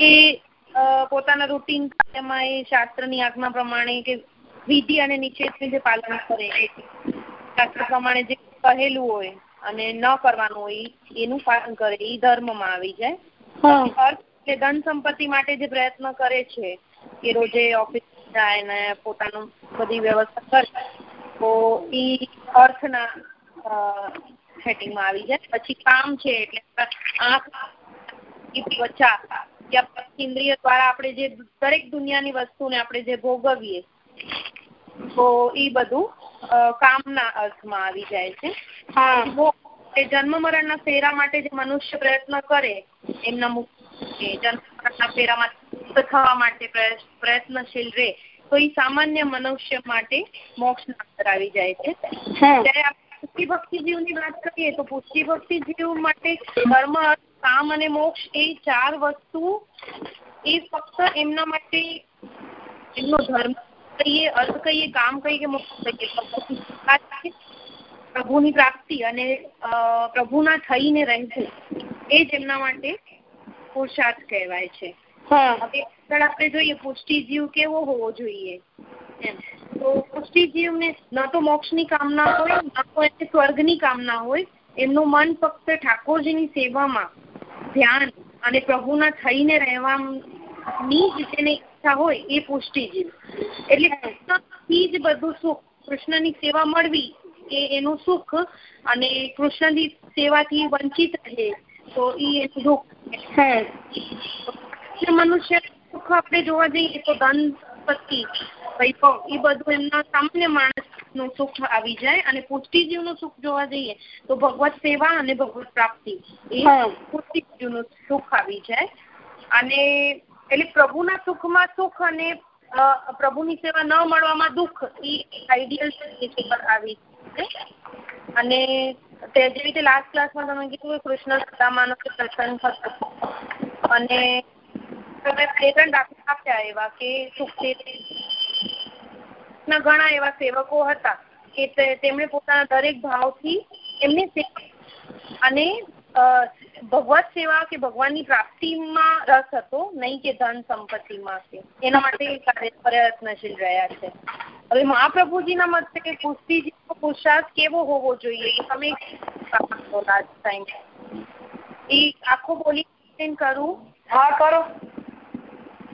એ પોતાના રૂટીન કાર્યમાં એ શાસ્ત્રની આજ્ઞા પ્રમાણે કે વિધિ અને નિષેધની જે પાલન કરે શાસ્ત્ર પ્રમાણે જે કહેલું હોય અને ન કરવાનું હોય એનું પાલન કરે એ ધર્મમાં આવી જાય. અર્થ કે ધન સંપત્તિ માટે જે પ્રયત્ન કરે છે કે રોજે ઓફિસ જાય ને પોતાનું બધી વ્યવસ્થા કરે તો એ અર્થના સેટિંગમાં આવી જાય. પછી કામ છે એટલે આંખ ત્વચા યા ઇન્દ્રિય દ્વારા આપણે જે દરેક દુનિયાની વસ્તુને આપણે જે ભોગવીએ તો એ બધું કામના અર્થમાં આવી જાય છે. એ જન્મ મરણના ફેરા માટે જે મનુષ્ય પ્રયત્ન કરે એમના જન્મ મરણના ફેરામાં થવા માટે પ્રયત્નશીલ રહે તો એ સામાન્ય મનુષ્ય માટે મોક્ષ અંદર આવી જાય છે. ત્યારે પુષ્ટિ ભક્તિ જીવની વાત કરીએ તો પુષ્ટિ ભક્તિ જીવ માટે ધર્મ કામ અને મોક્ષ એ ચાર વસ્તુ. એ ફક્ત એમના માટે એમનો ધર્મ કહીએ અર્થ કહીએ કામ કહીએ કે મોક્ષ કહીએ. પ્રભુની પ્રાપ્તિ અને પ્રભુના થઈને રહેવું એ જ એમના માટે પુરુષાર્થ કહેવાય છે. હવે આપણે જોઈએ પુષ્ટિ જીવ કેવો હોવો જોઈએ? તો પુષ્ટિ જીવને ન તો મોક્ષની કામના હોય ન તો એને સ્વર્ગની કામના હોય. એમનું મન ફક્ત ઠાકોરજીની સેવામાં ધ્યાન અને પ્રભુના થઈને રહેવાની જ ઈચ્છા હોય એ પુષ્ટિ જીવ એટલે કૃષ્ણથી જ બધું સુખ, કૃષ્ણની સેવા મળવી એ એનું સુખ અને કૃષ્ણની સેવાથી વંચિત રહે તો એ એનું દુઃખ મનુષ્ય સુખ આપણે જોવા જઈએ તો ધન, પતિ, વૈભવ એ બધું એમના સામાન્ય માણસ નું સુખ આવી જાય અને પુષ્ટિજીવનું સુખ જોવા જઈએ તો ભગવત સેવા અને ભગવત પ્રાપ્તિ એ પુષ્ટિજીવનું સુખ આવી જાય. અને એટલે પ્રભુના સુખમાં સુખ અને પ્રભુની સેવા ન મળવામાં દુઃખ એ આઈડિયલ આવી અને તે જે રીતે લાસ્ટ ક્લાસમાં તમે કીધું કૃષ્ણ સદામાનો દર્શન થતું અને તમે બે ત્રણ દાખલા આપ્યા એવા કે સુખદેવ ના ઘણા એવા સેવકો હતા કે તેમણે પોતાના દરેક ભાવથી એમની સેવા અને ભગવત સેવા કે ભગવાનની પ્રાપ્તિમાં રસ હતો નહીં કે ધન સંપત્તિમાં કે. એના માટે પ્રયત્નશીલ રહ્યા છે. હવે મહાપ્રભુજીના મતે કુસ્તીજીનો પુરુષાર્થ કેવો હોવો જોઈએ તમે લાસ્ટ ટાઈમ એ આખો બોલી કરું? હા કરો.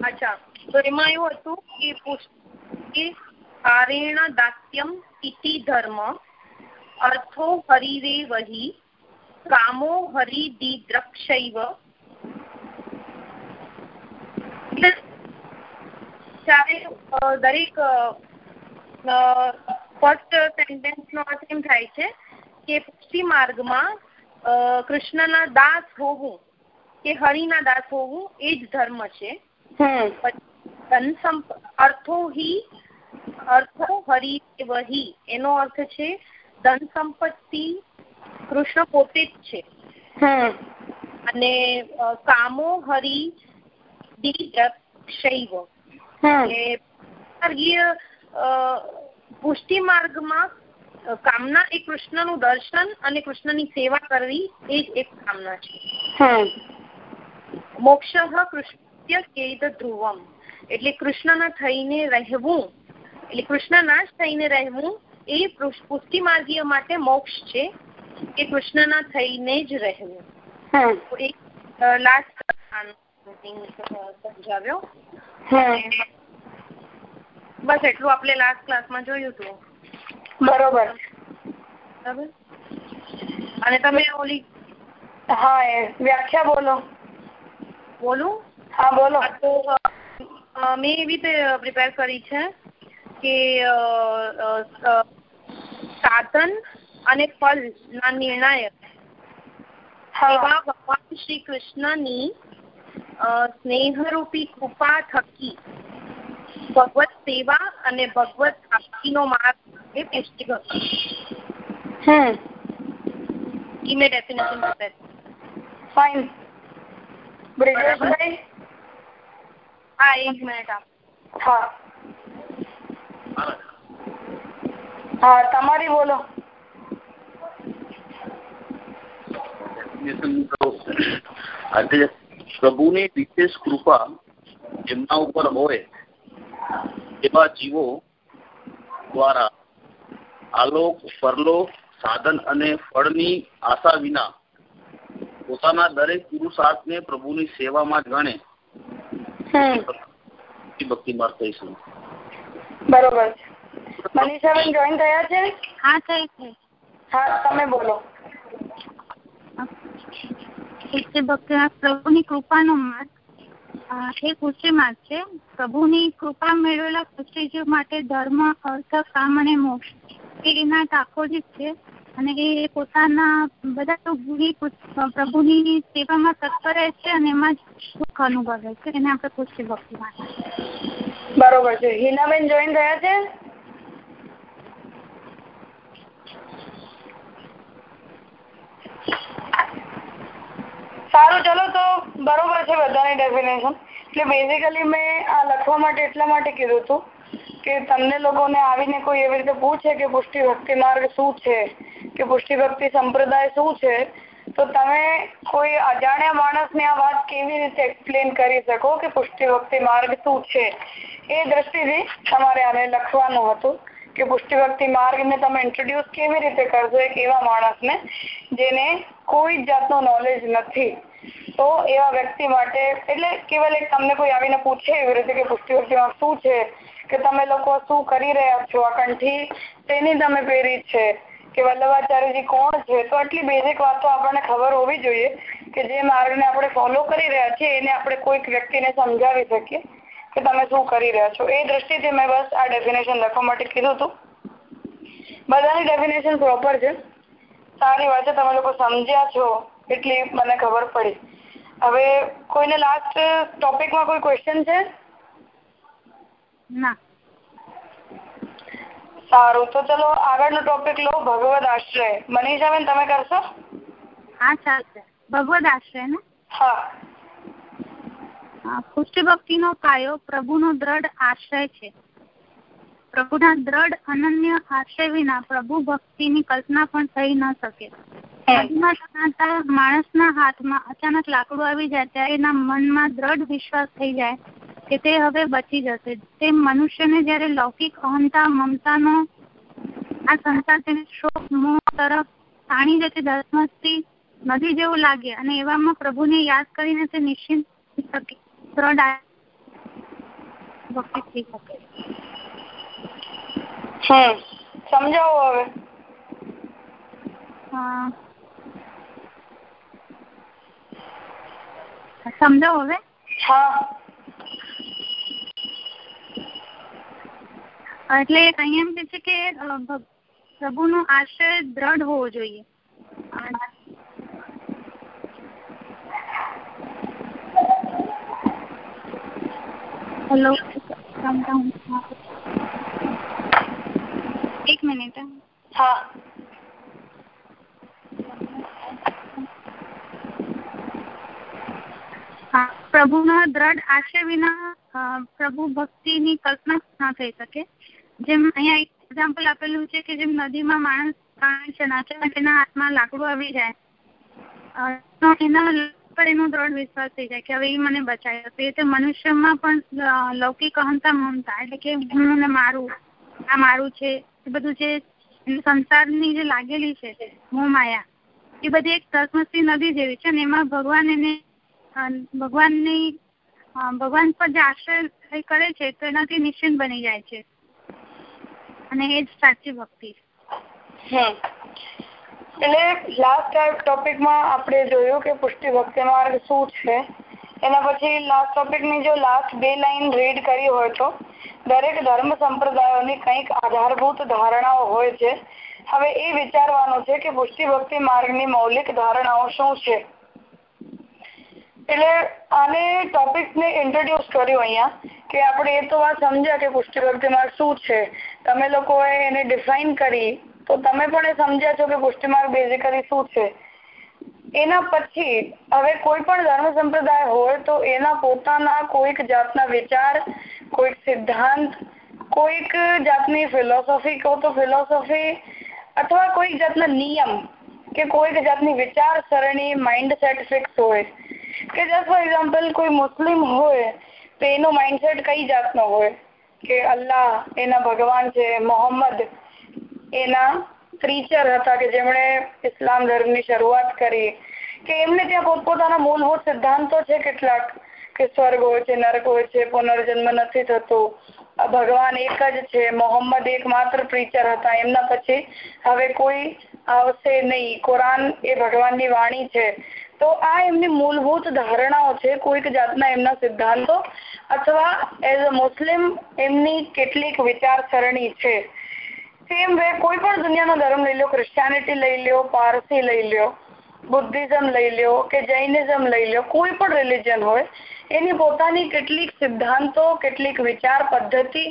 અચ્છા તો એમાં એવું હતું કે કારેણ દાસ્યમ ઇતિ ધર્મ અર્થો હરિરે વહી કામો હરિદિદ્રક્ષૈવ ત્યારે દરેક ફર્સ્ટ સેન્ટેન્સ નો અર્થ એમ થાય છે કે પુષ્ટિ માર્ગમાં કૃષ્ણના દાસ હોવું કે હરિના દાસ હોવું એ જ ધર્મ છે ધન અર્થો હિ અર્થો હરિ વહી એનો અર્થ છે ધન સંપત્તિ કૃષ્ણ પોતે જ છે. અને કામો હરી શૈવ. માર્ગીય પુષ્ટિ માર્ગમાં કામના એ કૃષ્ણનું દર્શન અને કૃષ્ણની સેવા કરવી એ જ એક કામના છે. મોક્ષ કૃષ્ણ કેદ ધ્રુવમ. એટલે કૃષ્ણના થઈને રહેવું એટલે કૃષ્ણના જ થઈને રહેવું એ પુષ્ટિ માર્ગીય માટે મોક્ષ છે કે કૃષ્ણના થઈને જ રહેવું. લાસ્ટ સમજાવ્યો. બસ એટલું આપણે લાસ્ટ ક્લાસમાં જોયું હતું. બરોબર. બરાબર? અને તમે ઓલી હા એ વ્યાખ્યા બોલો. બોલું? હા બોલો. તો મેં એવી રીતે પ્રિપેર કરી છે. કે સાધન અને ફલ ના નિર્ણાયક. એવા ભગવાન શ્રી કૃષ્ણની સ્નેહરૂપી કૃપા થકી ભગવત સેવા અને ભગવત પ્રાપ્તિનો માર્ગ એ પુષ્ટિ હમ. ઈ મેં ડેફિનેશન ફાઇન બ્રિજેશભાઈ હા એક મિનિટ આપ. હા. હા તમારી બોલો. આજે પ્રભુની વિશેષ કૃપા એમના ઉપર હોય એવા જીવો દ્વારા આલોક પરલોક સાધન અને ફળની આશા વિના પોતાના દરેક પુરુષાર્થને પ્રભુની સેવામાં ગણે. ભક્તિ માર્ગ કહીશું. બરોબર મનીષાબેન જોઈન થયા છે? હા થઈ છે. હા તમે બોલો. ઉચ્ચ ભક્તિ પ્રભુની કૃપાનો માર્ગ. એ કુશી માર્ગ છે. પ્રભુની કૃપા મેળવેલા કુશીજીવ માટે ધર્મ અર્થ કામ અને મોક્ષ એ એના ઠાકોરજી છે. અને એ પોતાના બધા પ્રભુની સેવામાં તત્પર રહે છે અને એમાં સુખ અનુભવે છે. એને આપણે કુશી ભક્તિ માટે બરોબર છે. હિનાબેન જોઈન થયા છે? સારું, ચલો તો બરોબર છે બધાની ડેફિનેશન એટલે બેઝિકલી મેં આ લખવા માટે એટલા માટે કીધું હતું કે તમને લોકોને આવીને કોઈ એવી રીતે પૂછે કે પુષ્ટિ ભક્તિ માર્ગ શું છે? કે પુષ્ટિ ભક્તિ સંપ્રદાય શું છે? તો તમે કોઈ અજાણ્યા માણસને આ વાત કેવી રીતે એક્સપ્લેન કરી શકો કે પુષ્ટિ ભક્તિ માર્ગ શું છે? એ દ્રષ્ટિથી તમારે આને લખવાનું હતું કે પુષ્ટિ ભક્તિ માર્ગને તમે ઇન્ટ્રોડ્યુસ કેવી રીતે કરશો એક એવા માણસને જેને કોઈ જાતનું નોલેજ નથી. તો એવા વ્યક્તિ માટે એટલે કેવલ એક તમને કોઈ આવીને પૂછે એવી રીતે કે પુષ્ટિ ભક્તિમાં શું છે? કે તમે લોકો શું કરી રહ્યા છો? આ કંઠી તેની તમે પહેરી છે? કે વલ્લભાચાર્યજી કોણ છે? તો આટલી બેઝિક વાતો આપણને ખબર હોવી જોઈએ કે જે માર્ગને આપણે ફોલો કરી રહ્યા છીએ, એને આપણે કોઈક વ્યક્તિને સમજાવી શકીએ કે તમે શું કરી રહ્યા છો. એ દ્રષ્ટિથી મેં બસ આ ડેફિનેશન લખવા માટે કીધું હતું. બધાની ડેફિનેશન પ્રોપર છે. સારી વાત છે, તમે લોકો સમજ્યા છો એટલી મને ખબર પડી. હવે કોઈને લાસ્ટ ટોપિકમાં કોઈ ક્વેશ્ચન છે? ના. સારું. તો ચલો આગળનો ટોપિક લો ભગવદ આશ્રય. મનીષાબેન તમે કરશો? હા ચાલશે. ભગવદ આશ્રય ને? હા. પુષ્ટિ ભક્તિનો પાયો પ્રભુનો દ્રઢ આશ્રય છે. પ્રભુના દ્રઢ અનન્ય આશ્રય વિના પ્રભુ ભક્તિની કલ્પના પણ થઈ ન શકે. માણસના હાથમાં અચાનક લાકડું આવી જાય ત્યારે એના મનમાં દ્રઢ વિશ્વાસ થઈ જાય. કે તે હવે બચી જશે. તે મનુષ્યને જયારે લૌકિક અહંતા મમતાનો આ સંસાર તેને શોક મોહ તરફ તાણી જતી ધર્મથી નદી જેવું લાગે અને એવામાં પ્રભુને યાદ કરીને તે નિશ્ચિંત શકે ભક્તિ થઈ શકે. હમ સમજાવો હવે? સમજાવો હવે? હા. એટલે અહીંયા એમ કે છે કે પ્રભુનો આશ્રય દ્રઢ હોવો જોઈએ. હેલો એક મિનિટ હા. પ્રભુના દ્રઢ આશય વિના પ્રભુ ભક્તિની કલ્પના ના થઈ શકે. જેમ અહીંયા એક એક્ઝામ્પલ આપેલું છે કે જેમ નદીમાં માણસ પાણી છે નાચે તેના હાથમાં લાકડું આવી જાય. તો એના પર એનો દ્રઢ વિશ્વાસ થઈ જાય કે હવે એ મને બચાવી તો એ રીતે મનુષ્યમાં પણ લૌકિક અહંતા મમતા એટલે કે હું ને મારું, આ મારું છે, એ બધું જે સંસારની જે લાગેલી છે હું માયા, એ બધી એક ધર્મસ્થી નદી જેવી છે અને એમાં ભગવાન એને ભગવાનની ભગવાન પર જે આશ્રય કરે છે, તો એનાથી નિશ્ચિંત બની જાય છે. અને એ જ સાચી ભક્તિ એટલે લાસ્ટ ટોપિકમાં આપણે જોયું કે પુષ્ટિ ભક્તિ માર્ગ શું છે? એના પછી લાસ્ટ ટોપિકની જો લાસ્ટ બે લાઈન રીડ કરી હોય તો, દરેક ધર્મ સંપ્રદાયોની કંઈક આધારભૂત ધારણાઓ છે. હવે એ વિચારવાનું છે કે પુષ્ટિ ભક્તિ માર્ગની મૌલિક ધારણાઓ શું છે? એટલે આને ટોપિકને ઇન્ટ્રોડ્યુસ કર્યું અહીંયા, કે આપણે એ તો વાત સમજ્યા કે પુષ્ટિ ભક્તિ માર્ગ શું છે. તમે લોકોએ એને ડિફાઇન કરી, તો તમે પણ એ સમજ્યા છો કે પુષ્ટિ માર્ગ બેઝિકલી શું છે? એના પછી, હવે કોઈ પણ ધર્મ સંપ્રદાય હોય, તો એના પોતાના કોઈક જાતના વિચાર, કોઈક સિદ્ધાંત, કોઈક જાતની ફિલોસોફી કહો તો ફિલોસોફી અથવા કોઈક જાતના નિયમ કે કોઈક જાતની વિચારસરણી માઇન્ડ સેટ ફિક્સ હોય. કે જસ્ટ ફોર એક્ઝામ્પલ કોઈ મુસ્લિમ હોય, તો એનો માઇન્ડસેટ કઈ જાતનો હોય? કે અલ્લાહ, એના ભગવાન છે, મોહમ્મદ. એના ક્રીચર હતા કે જેમણે ઇસ્લામ ધર્મની શરૂઆત કરી. કે એમને ત્યાં પોતપોતાના મૂળભૂત સિદ્ધાંતો છે કેટલાક? કે સ્વર્ગ હોય છે, નર્ક હોય છે, પુનર્જન્મ નથી થતું. ભગવાન એક જ છે, મોહમ્મદ એક માત્ર પ્રીચર હતા. એમના પછી હવે કોઈ આવશે નહીં. કુરાન એ ભગવાનની વાણી છે. તો આ એમની મૂળભૂત ધારણાઓ છે, કોઈક જાતના એમના સિદ્ધાંતો અથવા એઝ અ મુસ્લિમ એમની કેટલીક વિચારસરણી છે. સેમ વે કોઈ પણ દુનિયાનો ધર્મ લઈ લો ક્રિશ્ચિયાનિટી લઈ લો પારસી લઈ લો બુદ્ધિઝમ લઈ લો કે જૈનિઝમ લઈ લો કોઈ પણ રિલિજન હોય, એની પોતાની કેટલીક સિદ્ધાંતો, કેટલીક વિચાર પદ્ધતિ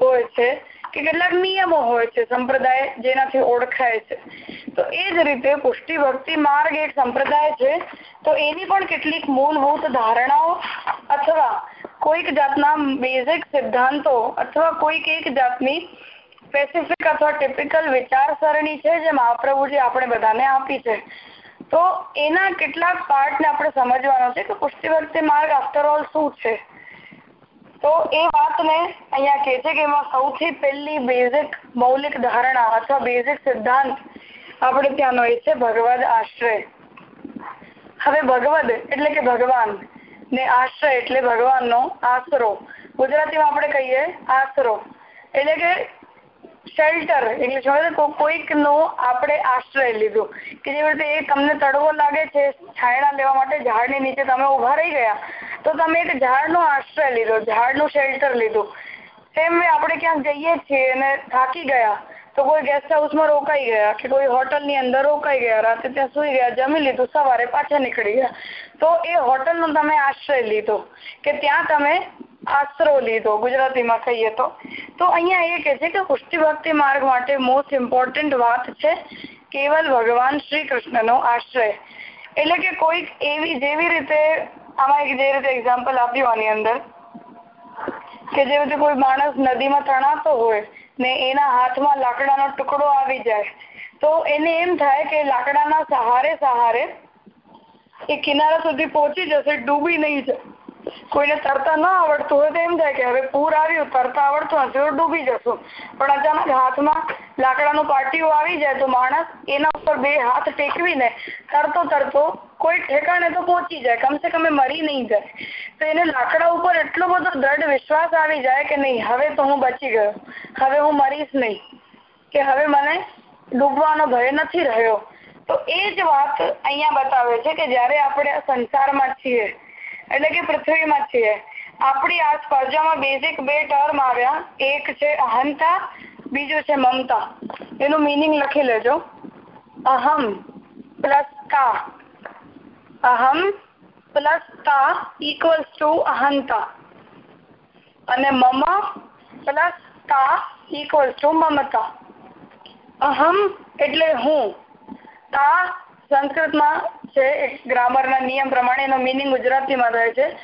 હોય છે. કે કેટલાક નિયમો હોય છે, સંપ્રદાય જેનાથી ઓળખાય છે. તો એ જ રીતે પુષ્ટિ ભક્તિ માર્ગ એક સંપ્રદાય છે. તો એની પણ કેટલીક મૂળભૂત ધારણાઓ અથવા કોઈક જાતના બેઝિક સિદ્ધાંતો અથવા કોઈક એક જાતની સ્પેસિફિક અથવા ટિપિકલ વિચારસરણી છે જે મહાપ્રભુજી આપણે બધાને આપી છે. તો એના કેટલાક પાર્ટને આપણે સમજવાનો છે કે પુષ્ટિ ભક્તિ માર્ગ આફ્ટર ઓલ શું છે? તો એ વાતને અહીંયા કહે છે કે એમાં સૌથી પહેલી બેઝિક મૌલિક ધારણા અથવા બેઝિક સિદ્ધાંત આપણે ત્યાંનો એ છે ભગવદ આશ્રય. હવે ભગવદ એટલે કે ભગવાન ને આશ્રય એટલે ભગવાનનો આશરો. ગુજરાતીમાં આપણે કહીએ આશરો. એટલે કે શેલ્ટર એટલે કોઈક નો આપણે આશ્રય લીધો. કે જેવી રીતે એ તમને તડવો લાગે છે, છાયડા લેવા માટે ઝાડની નીચે તમે ઊભા રહી ગયા તો તમે એક ઝાડનો આશ્રય લીધો, ઝાડનું શેલ્ટર લીધું. તેમ આપણે ક્યાંક જઈએ છીએ અને થાકી ગયા. તો કોઈ ગેસ્ટ હાઉસમાં રોકાઈ ગયા કે કોઈ હોટલની અંદર રોકાઈ ગયા, રાતે ત્યાં સુઈ ગયા, જમી લીધું, સવારે પાછા નીકળી ગયા. તો એ હોટલનો તમે આશ્રય લીધો કે ત્યાં તમે આશરો લીધો, ગુજરાતીમાં કહીએ તો. તો અહીંયા એ કહે છે કે પુષ્ટિ ભક્તિ માર્ગ માટે મોસ્ટ ઇમ્પોર્ટન્ટ વાત છે કેવલ ભગવાન શ્રી કૃષ્ણનો આશ્રય. એટલે કે કોઈક એવી જેવી રીતે આમાં એક જે રીતે એક્ઝામ્પલ આપ્યું આની અંદર, કે જે રીતે કોઈ માણસ નદીમાં તણાતો હોય ને એના હાથમાં લાકડાનો ટુકડો આવી જાય, તો એને એમ થાય કે લાકડાના સહારે સહારે એ કિનારા સુધી પહોંચી જશે, ડૂબી નહીં જાય. કોઈને તરતા ન આવડતું હોય તો એમ થાય કે હવે પૂર આવ્યું, તરતા આવડતું નથી ડૂબી જશું. પણ અચાનક હાથમાં લાકડાનું પાટિયું આવી જાય તો માણસ એના ઉપર બે હાથ ટેકવીને તરતો તરતો કોઈ ઠેકાણે તો પહોંચી જાય, કમસે કમ મરી નહીં જાય. તો એને લાકડા ઉપર એટલો બધો દ્રઢ વિશ્વાસ આવી જાય કે નહીં, હવે તો હું બચી ગયો. હવે હું મરીશ નહીં. કે હવે મને ડૂબવાનો ભય નથી રહ્યો. તો એ જ વાત અહીંયા બતાવે છે કે જ્યારે આપણે આ સંસારમાં છીએ એટલે કે પૃથ્વીમાં છીએ. આપણી આસપાસ જેમાં બેઝિક બે ટર્મ આવ્યા. એક છે અહંતા, બીજું છે મમતા. એનું મિનિંગ લખી લેજો. અહમ પ્લસ તા અહમ પ્લસ તા ઇક્વલ્સ ટુ અહંતા. અને મમ પ્લસ તા ઇક્વલ્સ ટુ મમતા. અહમ એટલે હું. સંસ્કૃતમાં છે એક ગ્રામરના નિયમ પ્રમાણે એનો મિનિંગ ગુજરાતીમાં થાય છે.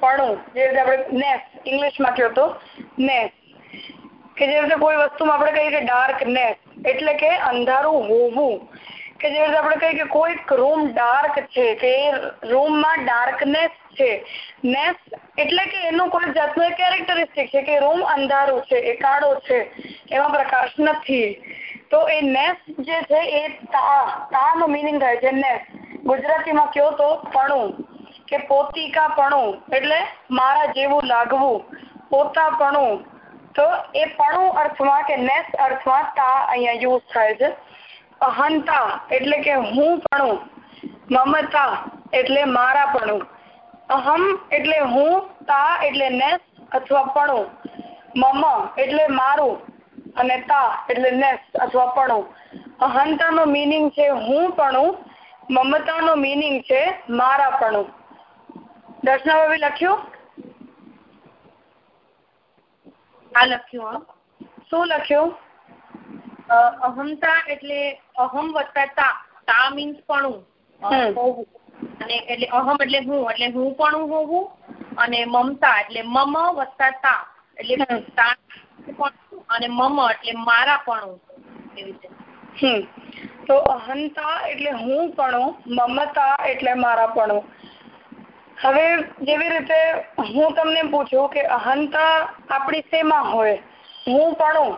પણું જે રીતે આપણે નેસ, ઇંગ્લિશમાં કહો તો, નેસ. કે જે રીતે કોઈ વસ્તુમાં આપણે કહીએ કે ડાર્કનેસ એટલે કે અંધારું હોવું. કે જે રીતે આપણે કહીએ કે કોઈક રૂમ ડાર્ક છે, કે એ રૂમમાં ડાર્કનેસ છે. નેસ એટલે કે એનું કોઈ જાતનું કેરેક્ટરિસ્ટિક છે કે રૂમ અંધારું છે, એ છે, એમાં પ્રકાશ નથી. તો એ નેસ જે છે એ તા તા નો મિનિંગ થાય છે. નેસ ગુજરાતીમાં કયો તો પણું, કે પોતિકાપણું એટલે મારા જેવું લાગવું પોતાપણું તો એ પણું અર્થમાં કે નેસ અર્થમાં તા અહીંયા યુઝ થાય છે. અહંતા એટલે કે હું પણું, મમતા એટલે મારા પણું. અહમ એટલે હું, તા એટલે નેસ અથવા પણું. મમ એટલે મારું. અને તા એટલે નેસ અથવા પણું. અહંતાનો મિનિંગ છે હું પણું મમતાનો મિનિંગ છે મારાપણું દર્શના લખ્યું? આ લખ્યું શું લખ્યું? અહમતા એટલે અહમ વત્તા તા. તા મીન્સ પણું. હોવું. અને એટલે અહમ એટલે હું એટલે હું પણ હોવું. અને મમતા એટલે મમ વત્તા તા. એટલે તા અને મમ એટલે મારા પણ એવી રીતે તો અહંતા એટલે હું પણ મમતા એટલે મારા પણ હવે જેવી રીતે હું તમને પૂછું કે અહંતા આપણી શેમાં હોય? હું પણ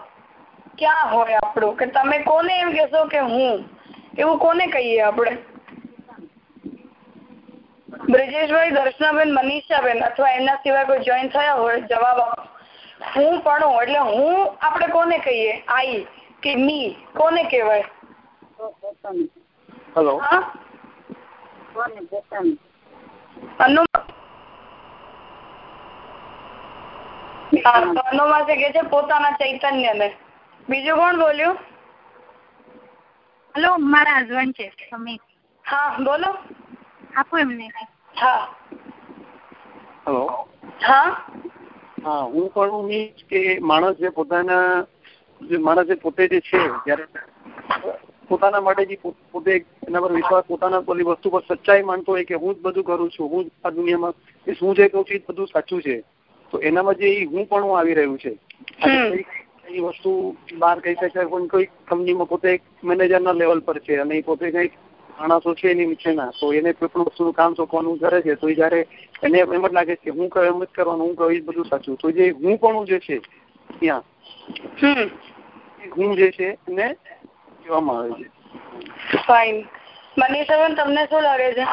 ક્યાં હોય આપણું? કે તમે કોને એમ કહેશો કે હું? એવું કોને કહીએ આપણે? બ્રિજેશભાઈ દર્શનાબેન, મનીષાબેન અથવા એમના સિવાય કોઈ જોઈન થયા હોય? જવાબ હું પણ એટલે હું આપણે કોને કહીએ? આઈ કે મી કોને કહેવાય? હેલો. હા? અનુ હા. તો અનુમાસે કે છે પોતાના ચૈતન્યને. બીજું કોણ બોલ્યું? હેલો મારા હસબન્ડ છે તમે. હા બોલો. આપો એમને. હા. હેલો. હા? હા હું પણ મીન્સ કે માણસ જે પોતાના જે માણસ જે પોતે જે છે જ્યારે પોતાના માટે જે પોતે એના પર વિશ્વાસ પોતાના બધી વસ્તુ પર સચ્ચાઈ માનતો હોય કે હું જ બધું કરું છું હું જ આ દુનિયામાં કે હું જે કહું છું એ બધું સાચું છે. તો એનામાં જે હું પણ આવી રહ્યું છે. કઈ વસ્તુ બહાર કહી શકાય પણ કોઈ કંપનીમાં પોતે એક મેનેજરના લેવલ પર છે અને એ પોતે કંઈક માણસો છે એની નીચેના તો એને કોઈ પણ વસ્તુનું કામ સોંપવાનું કરે છે તો એ જયારે એને એમ જ લાગે છે હું કહું એમ જ કરવાનું હું કહું એ જ બધું સાચું. તો જે હું પણ જે છે ત્યાં હમ. એ હું જે છે એને કહેવામાં આવે છે. ફાઇન મનીષાબેન તમને શું લાગે છે?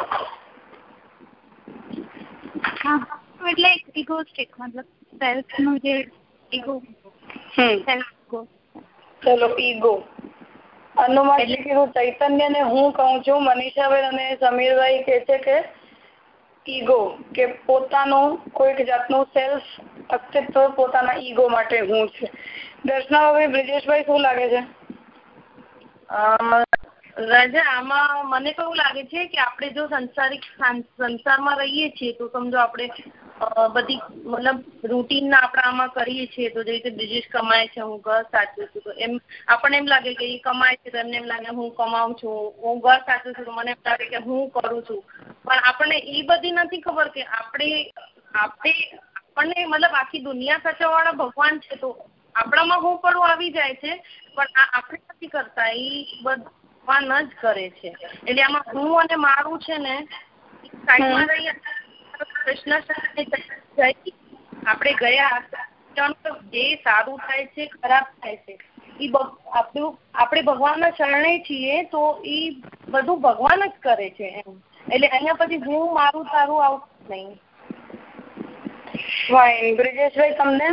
હા એટલે ઇગોસ્ટિક મતલબ સેલ્ફનું જે ઇગો હમ. સેલ્ફ ઈગો ચલો એટલે કે હું ચૈતન્ય ને હું કહું છું મનીષાબેન અને સમીરભાઈ કે છે કે ઈગો કે પોતાનું કોઈક જાતનું સેલ્ફ અસ્તિત્વ પોતાના ઈગો માટે હું છે. દર્શનાભાઈ બ્રિજેશભાઈ શું લાગે છે? રાજા આમાં મને કેવું લાગે છે કે આપણે જો સંસારિક સંસારમાં રહીએ છીએ તો સમજો આપણે બધી મતલબ રૂટીન આપણે આમાં કરીએ છીએ તો જે રીતે બ્રિજેશ કમાય છે હું ઘર સાચું છું તો એમ આપણને એમ લાગે કે એ કમાય છે તો એમને એમ લાગે હું કમાઉં છું હું ઘર સાચું છું તો મને એમ લાગે કે હું કરું છું. પણ આપણને એ બધી નથી ખબર કે આપણે આપણે આપણને મતલબ આખી દુનિયા સાચવવાળા ભગવાન છે તો આપણામાં હું પડવું આવી જાય છે પણ આ આપણે નથી કરતા એ ભગવાન જ કરે છે. એટલે આમાં હું અને મારું છે ને સાઈડમાં રહી કૃષ્ણ આપણે ગયા જે સારું થાય છે, ખરાબ થાય છે. એ આપણું, આપણે ભગવાનના શરણે છીએ તો એ બધું ભગવાન જ કરે છે એમ. એટલે અહીંયા પછી હું, મારું, તારું આવતું નહીં. ફાઇન બ્રિજેશભાઈ તમને?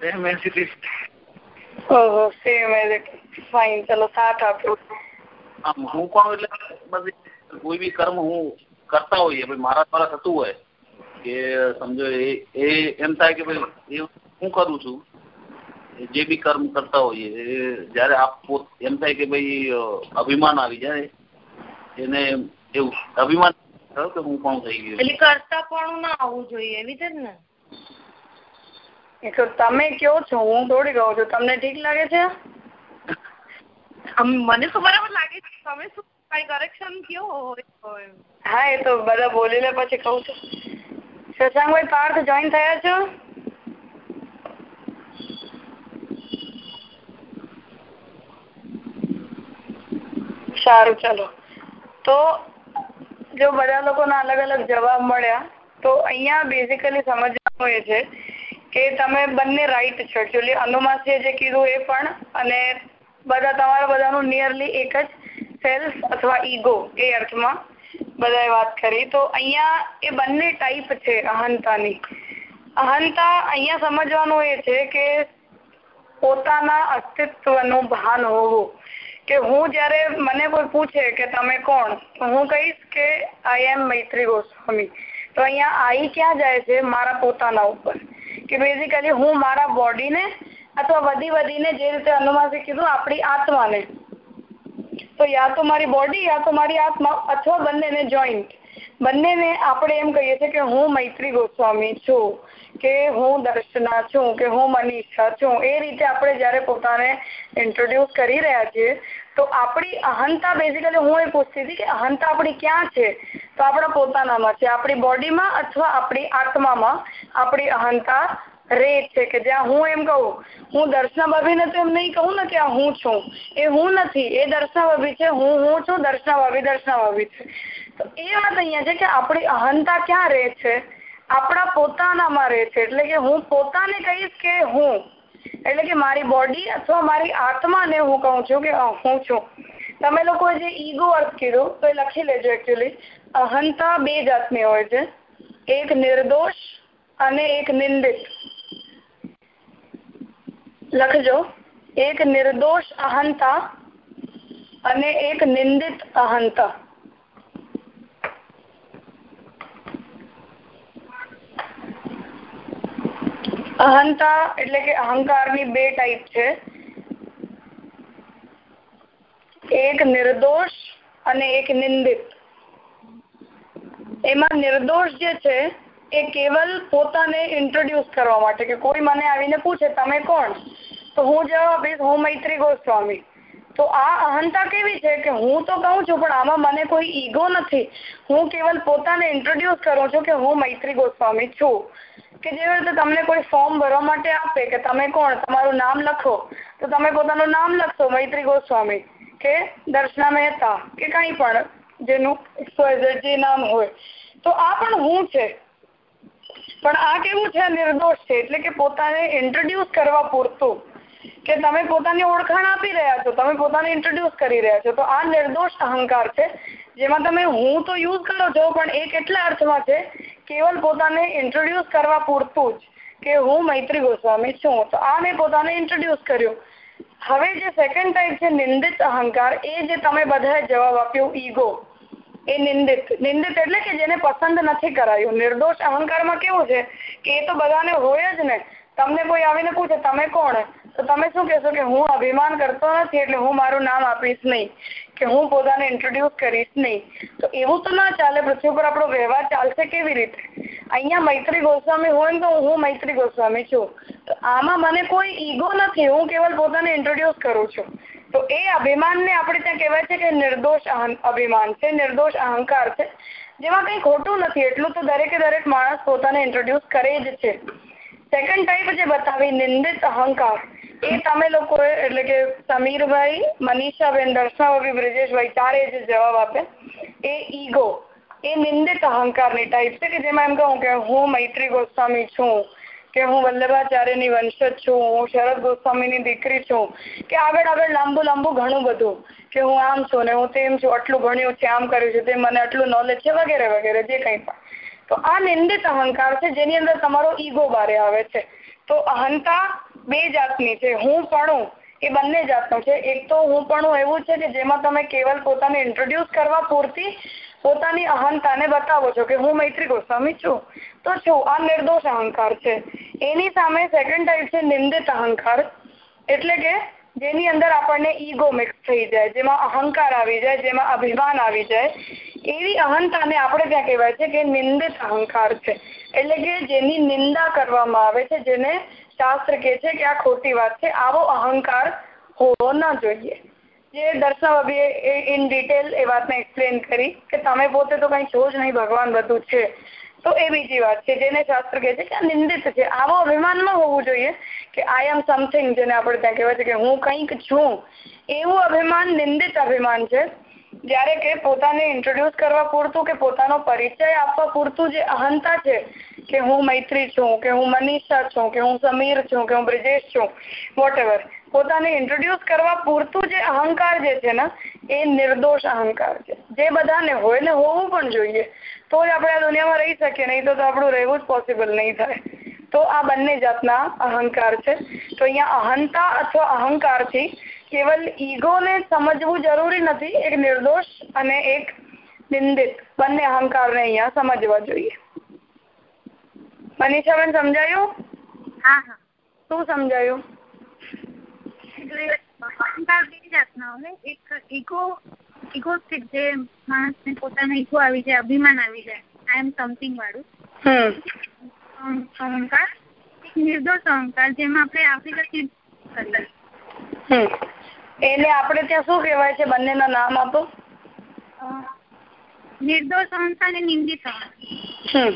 સેમ એઝ ઇટ ફાઇન ચલો, સાથ આપ્યો હું પણ એટલે? બધી કોઈ બી કર્મ હું કરતા હોઈએ ભાઈ મારા દ્વારા થતું હોય કે સમજો એ એ એમ થાય કે ભાઈ એ હું કરું છું એ જે બી કર્મ કરતા હોઈએ એ જ્યારે આપ પોત એમ થાય કે ભાઈ અભિમાન આવી જાય એને એવું અભિમાન થયો કે હું પણ થઈ ગયું? એટલે કરતા પણ ના આવવું જોઈએ એવી જ ને એ તો તમે કયો છો હું થોડી કહું છું તમને ઠીક લાગે છે? આમ મને તો બરાબર લાગે છે તમે શું કઈ કરેક્શન કયો હા, એ તો બધા બોલી પછી કહું છું. શશાંકભાઈ, પાર્થ જોઈન થયા છો? સારું, ચલો. તો જો બધા લોકોના અલગ અલગ જવાબ મળ્યા, તો અહીંયા બેઝિકલી સમજવાનું એ છે કે તમે બંને રાઈટ છો. એકચ્યુઅલી અનુમાસીએ જે કીધું એ પણ અને બધા, તમારા બધાનું નિયરલી એક જ સેલ્ફ અથવા ઈગો એ અર્થમાં બધાએ વાત કરી. તો અહીંયા એ બંને ટાઈપ છે અહંતાની. અહંતા અહીંયા સમજવાનું એ છે કે પોતાના અસ્તિત્વનું ભાન હોવું. કે હું જ્યારે મને કોઈ પૂછે કે તમે કોણ, તો હું કહીશ કે આઈ એમ મૈત્રી ગોસ્વામી. તો અહીંયા આઈ ક્યાં જાય છે? મારા પોતાના ઉપર. કે બેઝિકલી હું મારા બોડીને અથવા વધી વધીને જે રીતે અનુમાસે કીધું, આપણી આત્માને. તો યા તો મારી બોડી યા તો મારી આત્મા અથવા બંનેને જોઈન્ટ બંનેને આપણે એમ કહીએ છીએ કે હું મૈત્રી ગોસ્વામી છું, કે હું દર્શના છું, કે હું મનીષા છું. એ રીતે આપણે જ્યારે પોતાને ઇન્ટ્રોડ્યુસ કરી રહ્યા છીએ, તો આપણી અહંતા બેઝિકલી હું એ પૂછતી હતી કે અહંતા આપણી ક્યાં છે? તો આપણા પોતાનામાં છે. આપણી બોડીમાં અથવા આપણી આત્મામાં આપણી અહંતા રે છે કે જ્યાં હું એમ કહું, હું દર્શના ભાભીને તો એમ નહીં કહું ને કે હું છું. એ હું નથી, એ દર્શના ભાભી છે, હું હું છું દર્શના ભાભી દર્શના ભાભી છે. તો એ વાત અહીંયા છે કે આપણી અહંતા ક્યાં રહે છે? આપણા પોતાનામાં રહે છે. એટલે કે હું પોતાને કહીશ કે હું. એટલે કે મારી બોડી અથવા મારી આત્માને હું કહું છું કે હું છું. તમે લોકો જે ઈગો અર્થ કીધું, તો એ લખી લેજો એકચ્યુઅલી અહંતા બે જાતની હોય છે. એક નિર્દોષ અને એક નિંદિત. લખજો. એક નિર્દોષ અહંતા અને એક નિંદિત અહંતા. અહંતા એટલે કે અહંકારની બે ટાઈપ છે. એક નિર્દોષ અને એક નિંદિત. એમાં નિર્દોષ જે છે એ કેવલ પોતાને ઇન્ટ્રોડ્યુસ કરવા માટે કે કોઈ મને આવીને પૂછે, તમે કોણ? તો હું જવાબ આપીશ, હું મૈત્રી ગોસ્વામી. તો આ અહંતા કેવી છે કે હું તો કહું છું, પણ આમાં મને કોઈ ઈગો નથી. હું કેવલ પોતાને ઇન્ટ્રોડ્યુસ કરું છું કે હું મૈત્રી ગોસ્વામી છું. કે જેવી રીતે તમને કોઈ ફોર્મ ભરવા માટે આપે કે તમે કોણ? તમારું નામ લખો. તો તમે પોતાનું નામ લખશો, મૈત્રી ગોસ્વામી. કે દર્શના મહેતા, કે કંઈ પણ, જેનું જે નામ હોય. તો આ પણ હું છે. પણ આ કેવું છે નિર્દોષ છે? એટલે કે પોતાને ઇન્ટ્રોડ્યુસ કરવા પૂરતું. કે તમે પોતાની ઓળખાણ આપી રહ્યા છો, તમે પોતાને ઇન્ટ્રોડ્યુસ કરી રહ્યા છો. તો આ નિર્દોષ અહંકાર છે, જેમાં તમે હું તો યુઝ કરો છો, પણ એ કેટલા અર્થમાં છે? કેવલ પોતાને ઇન્ટ્રોડ્યુસ કરવા પૂરતું જ કે હું મૈત્રી ગોસ્વામી છું. તો આ મેં પોતાને ઇન્ટ્રોડ્યુસ કર્યું. હવે જે સેકન્ડ ટાઈપ છે, નિંદિત અહંકાર, એ જે તમે બધાએ જવાબ આપ્યો ઈગો એ નિંદિત નિંદિત એટલે કે જેને પસંદ નથી કરાયું. નિર્દોષ અહંકારમાં કેવું છે કે એ તો બધાને હોય જ ને. તમને કોઈ આવીને પૂછે, તમે કોણ? તો તમે શું કહેશો કે, હું અભિમાન કરતો નથી એટલે હું મારું નામ આપીશ નહીં. કે હું પોતાને ઇન્ટ્રોડ્યુસ કરીશ નહીં. તો એવું તો ના ચાલે. પૃથ્વી પર આપણો વ્યવહાર ચાલશે કેવી રીતે? અહીંયા મૈત્રી ગોસ્વામી હોય ને તો હું મૈત્રી ગોસ્વામી છું. તો આમાં મને કોઈ ઈગો નથી. હું કેવલ પોતાને ઇન્ટ્રોડ્યુસ કરું છું. તો એ અભિમાનને આપણે ત્યાં કહેવાય છે કે નિર્દોષ અભિમાન છે, નિર્દોષ અહંકાર છે. જેમાં કંઈ ખોટું નથી, એટલું તો દરેકે દરેક માણસ પોતાને ઇન્ટ્રોડ્યુસ કરે જ છે. સેકન્ડ ટાઈપ જે બતાવી, નિંદિત અહંકાર, એ તમે લોકોએ, એટલે કે સમીરભાઈ, મનીષાબેન દર્શનાભાઈ બ્રિજેશભાઈ ચારે જે જવાબ આપે, એ ઈગો, એ નિંદિત અહંકારની ટાઈપ છે કે જેમાં એમ કહું કે હું મૈત્રી ગોસ્વામી છું કે હું વલ્લભાચાર્યની વંશજ છું, હું શરદ ગોસ્વામીની દીકરી છું, કે આગળ આગળ લાંબુ લાંબુ ઘણું બધું, કે હું આમ છું ને હું તેમ છું, આટલું ભણ્યું છે, આમ કર્યું છે, તે મને આટલું નોલેજ છે, વગેરે વગેરે, જે કંઈ પણ. તો આ નિંદિત અહંકાર છે, જેની અંદર તમારો ઈગો બારે આવે છે. તો અહંતા બે જાતની છે, હું પણ એ બંને જાતનું છે. એક તો હું પણ એવું છે કે જેમાં તમે કેવલ પોતાને ઇન્ટ્રોડ્યુસ કરવા પૂરતી પોતાની અહંતાને બતાવો છો કે હું મૈત્રી ગોસ્વામી છું. તો છું આ નિર્દોષ અહંકાર છે. એની સામે સેકન્ડ ટાઈપ છે નિંદિત અહંકાર. એટલે કે જેની અંદર આપણને ઈગો મિક્સ થઈ જાય, જેમાં અહંકાર આવી જાય, જેમાં અભિમાન આવી જાય. એવી અહંતાને આપણે ત્યાં કહેવાય છે કે નિંદિત અહંકાર છે. એટલે કે જેની નિંદા કરવામાં આવે છે, જેને શાસ્ત્ર કહે છે કે આ ખોટી વાત છે, આવો અહંકાર હોવો ન જોઈએ. જે દર્શાવીએ ઇન ડિટેલ એ વાતને એક્સપ્લેન કરી કે તમે પોતે તો કંઈ છો જ નહીં, ભગવાન બધું છે. તો એ બીજી વાત છે, જેને શાસ્ત્ર કહે છે કે નિંદિત છે. આવો અભિમાન ન હોવું જોઈએ કે આઈ એમ સમથિંગ જેને આપણે ત્યાં કહેવાય છે કે હું કંઈક છું. એવું અભિમાન, નિંદિત અભિમાન છે, જ્યારે કે પોતાને ઇન્ટ્રોડ્યુસ કરવા પૂરતું કે પોતાનો પરિચય આપવા પૂરતું જે અહંતા છે કે હું મૈત્રી છું, કે હું મનીષા છું, કે હું સમીર છું, કે હું બ્રિજેશ છું વોટ પોતાને ઇન્ટ્રોડ્યુસ કરવા પૂરતું જે અહંકાર જે છે ને એ નિર્દોષ અહંકાર છે. જે બધાને હોય ને હોવું પણ જોઈએ. તો જ આપણે આ દુનિયામાં રહી શકીએ નહીં તો આપણું રહેવું જ પોસિબલ નહીં થાય. તો આ બંને જાતના અહંકાર છે. તો અહીંયા અહંતા અથવા અહંકારથી કેવલ ઈગોને સમજવું જરૂરી નથી એક નિર્દોષ અને એક નિંદિત. બંને અહંકારને અહીંયા સમજવા જોઈએ. મનીષાબેન સમજાયું? હા હા. શું સમજાયું? બે જાતના હોય એક ઈગો ઇગોસ્ટિક જે માણસને પોતાનો ઈગો આવી જાય અભિમાન આવી જાય. આઈ એમ સમથિંગ વાળું. અહંકાર. નિર્દોષ અહંકાર જેમાં આપણે આફ્રિકાથી કરીએ એને આપણે ત્યાં શું કહેવાય છે? બંનેના નામ આપો. નિર્દોષ અહંકાર અને નિંદિત હમ.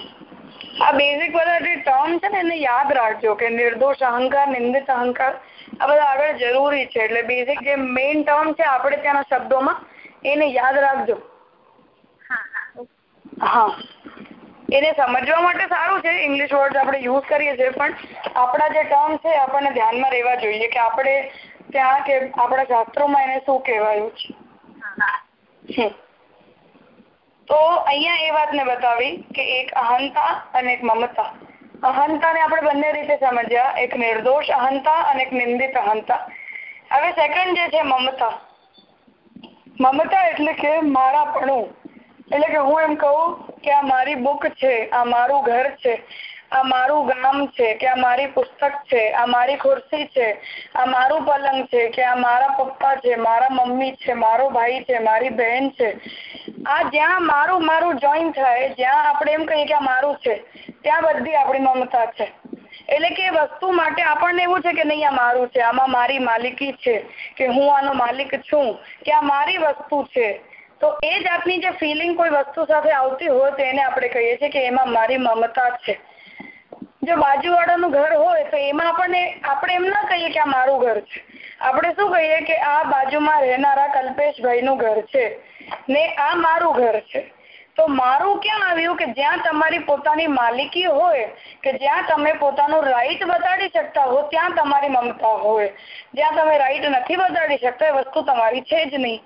આ બેઝિક બધા જે ટર્મ છે ને એને યાદ રાખજો કે નિર્દોષ અહંકાર નિંદિત અહંકાર આ બધા આગળ જરૂરી છે. એટલે બેઝિક જે મેઇન ટર્મ છે આપણે ત્યાંના શબ્દોમાં એને યાદ રાખજો. હા એને સમજવા માટે સારું છે. ઇંગ્લિશ વર્ડ આપણે યુઝ કરીએ છીએ પણ આપણા જે ટર્મ છે આપણને ધ્યાનમાં રહેવા જોઈએ કે આપણે ત્યાં કે આપણા શાસ્ત્રોમાં એને શું કહેવાયું છે. તો અહીંયા એ વાતને બતાવી કે એક અહંતા અને એક મમતા. અહંતાને આપણે બંને રીતે સમજ્યા એક નિર્દોષ અહંતા અને એક નિંદિત અહંતા. હવે સેકન્ડ જે છે મમતા. મમતા એટલે કે મારાપણું એટલે કે હું એમ કહું કે આ મારી બુક છે, આ મારું ઘર છે, આ મારું ગામ છે, કે આ મારી પુસ્તક છે, આ મારી ખુરશી છે, આ મારું પલંગ છે, કે આ મારા પપ્પા છે, મારા મમ્મી છે, મારો ભાઈ છે, મારી બહેન છે. આ જ્યાં મારું મારું જોઈન થાય, જ્યાં આપણે એમ કહીએ કે આ મારું છે, ત્યાં બધી આપણી મમતા છે. એટલે કે વસ્તુ માટે આપણને એવું છે કે નહીં, આ મારું છે, આમાં મારી માલિકી છે, કે હું આનો માલિક છું, કે આ મારી વસ્તુ છે. તો એ જાતની જે ફિલિંગ કોઈ વસ્તુ સાથે આવતી હોય તો આપણે કહીએ છીએ કે એમાં મારી મમતા છે. જો બાજુવાળાનું ઘર હોય તો એમાં આપણને, આપણે એમ ના કહીએ કે આ મારું ઘર છે. આપણે શું કહીએ કે આ બાજુમાં રહેનારા કલ્પેશભાઈનું ઘર છે. ને આ મારું ઘર છે. તો મારું ક્યાં આવ્યું કે જ્યાં તમારી પોતાની માલિકી હોય, કે જ્યાં તમે પોતાનું રાઈટ બતાડી શકતા હો, ત્યાં તમારી મમતા હોય. જ્યાં તમે રાઈટ નથી બતાડી શકતા, એ વસ્તુ તમારી છે જ નહીં.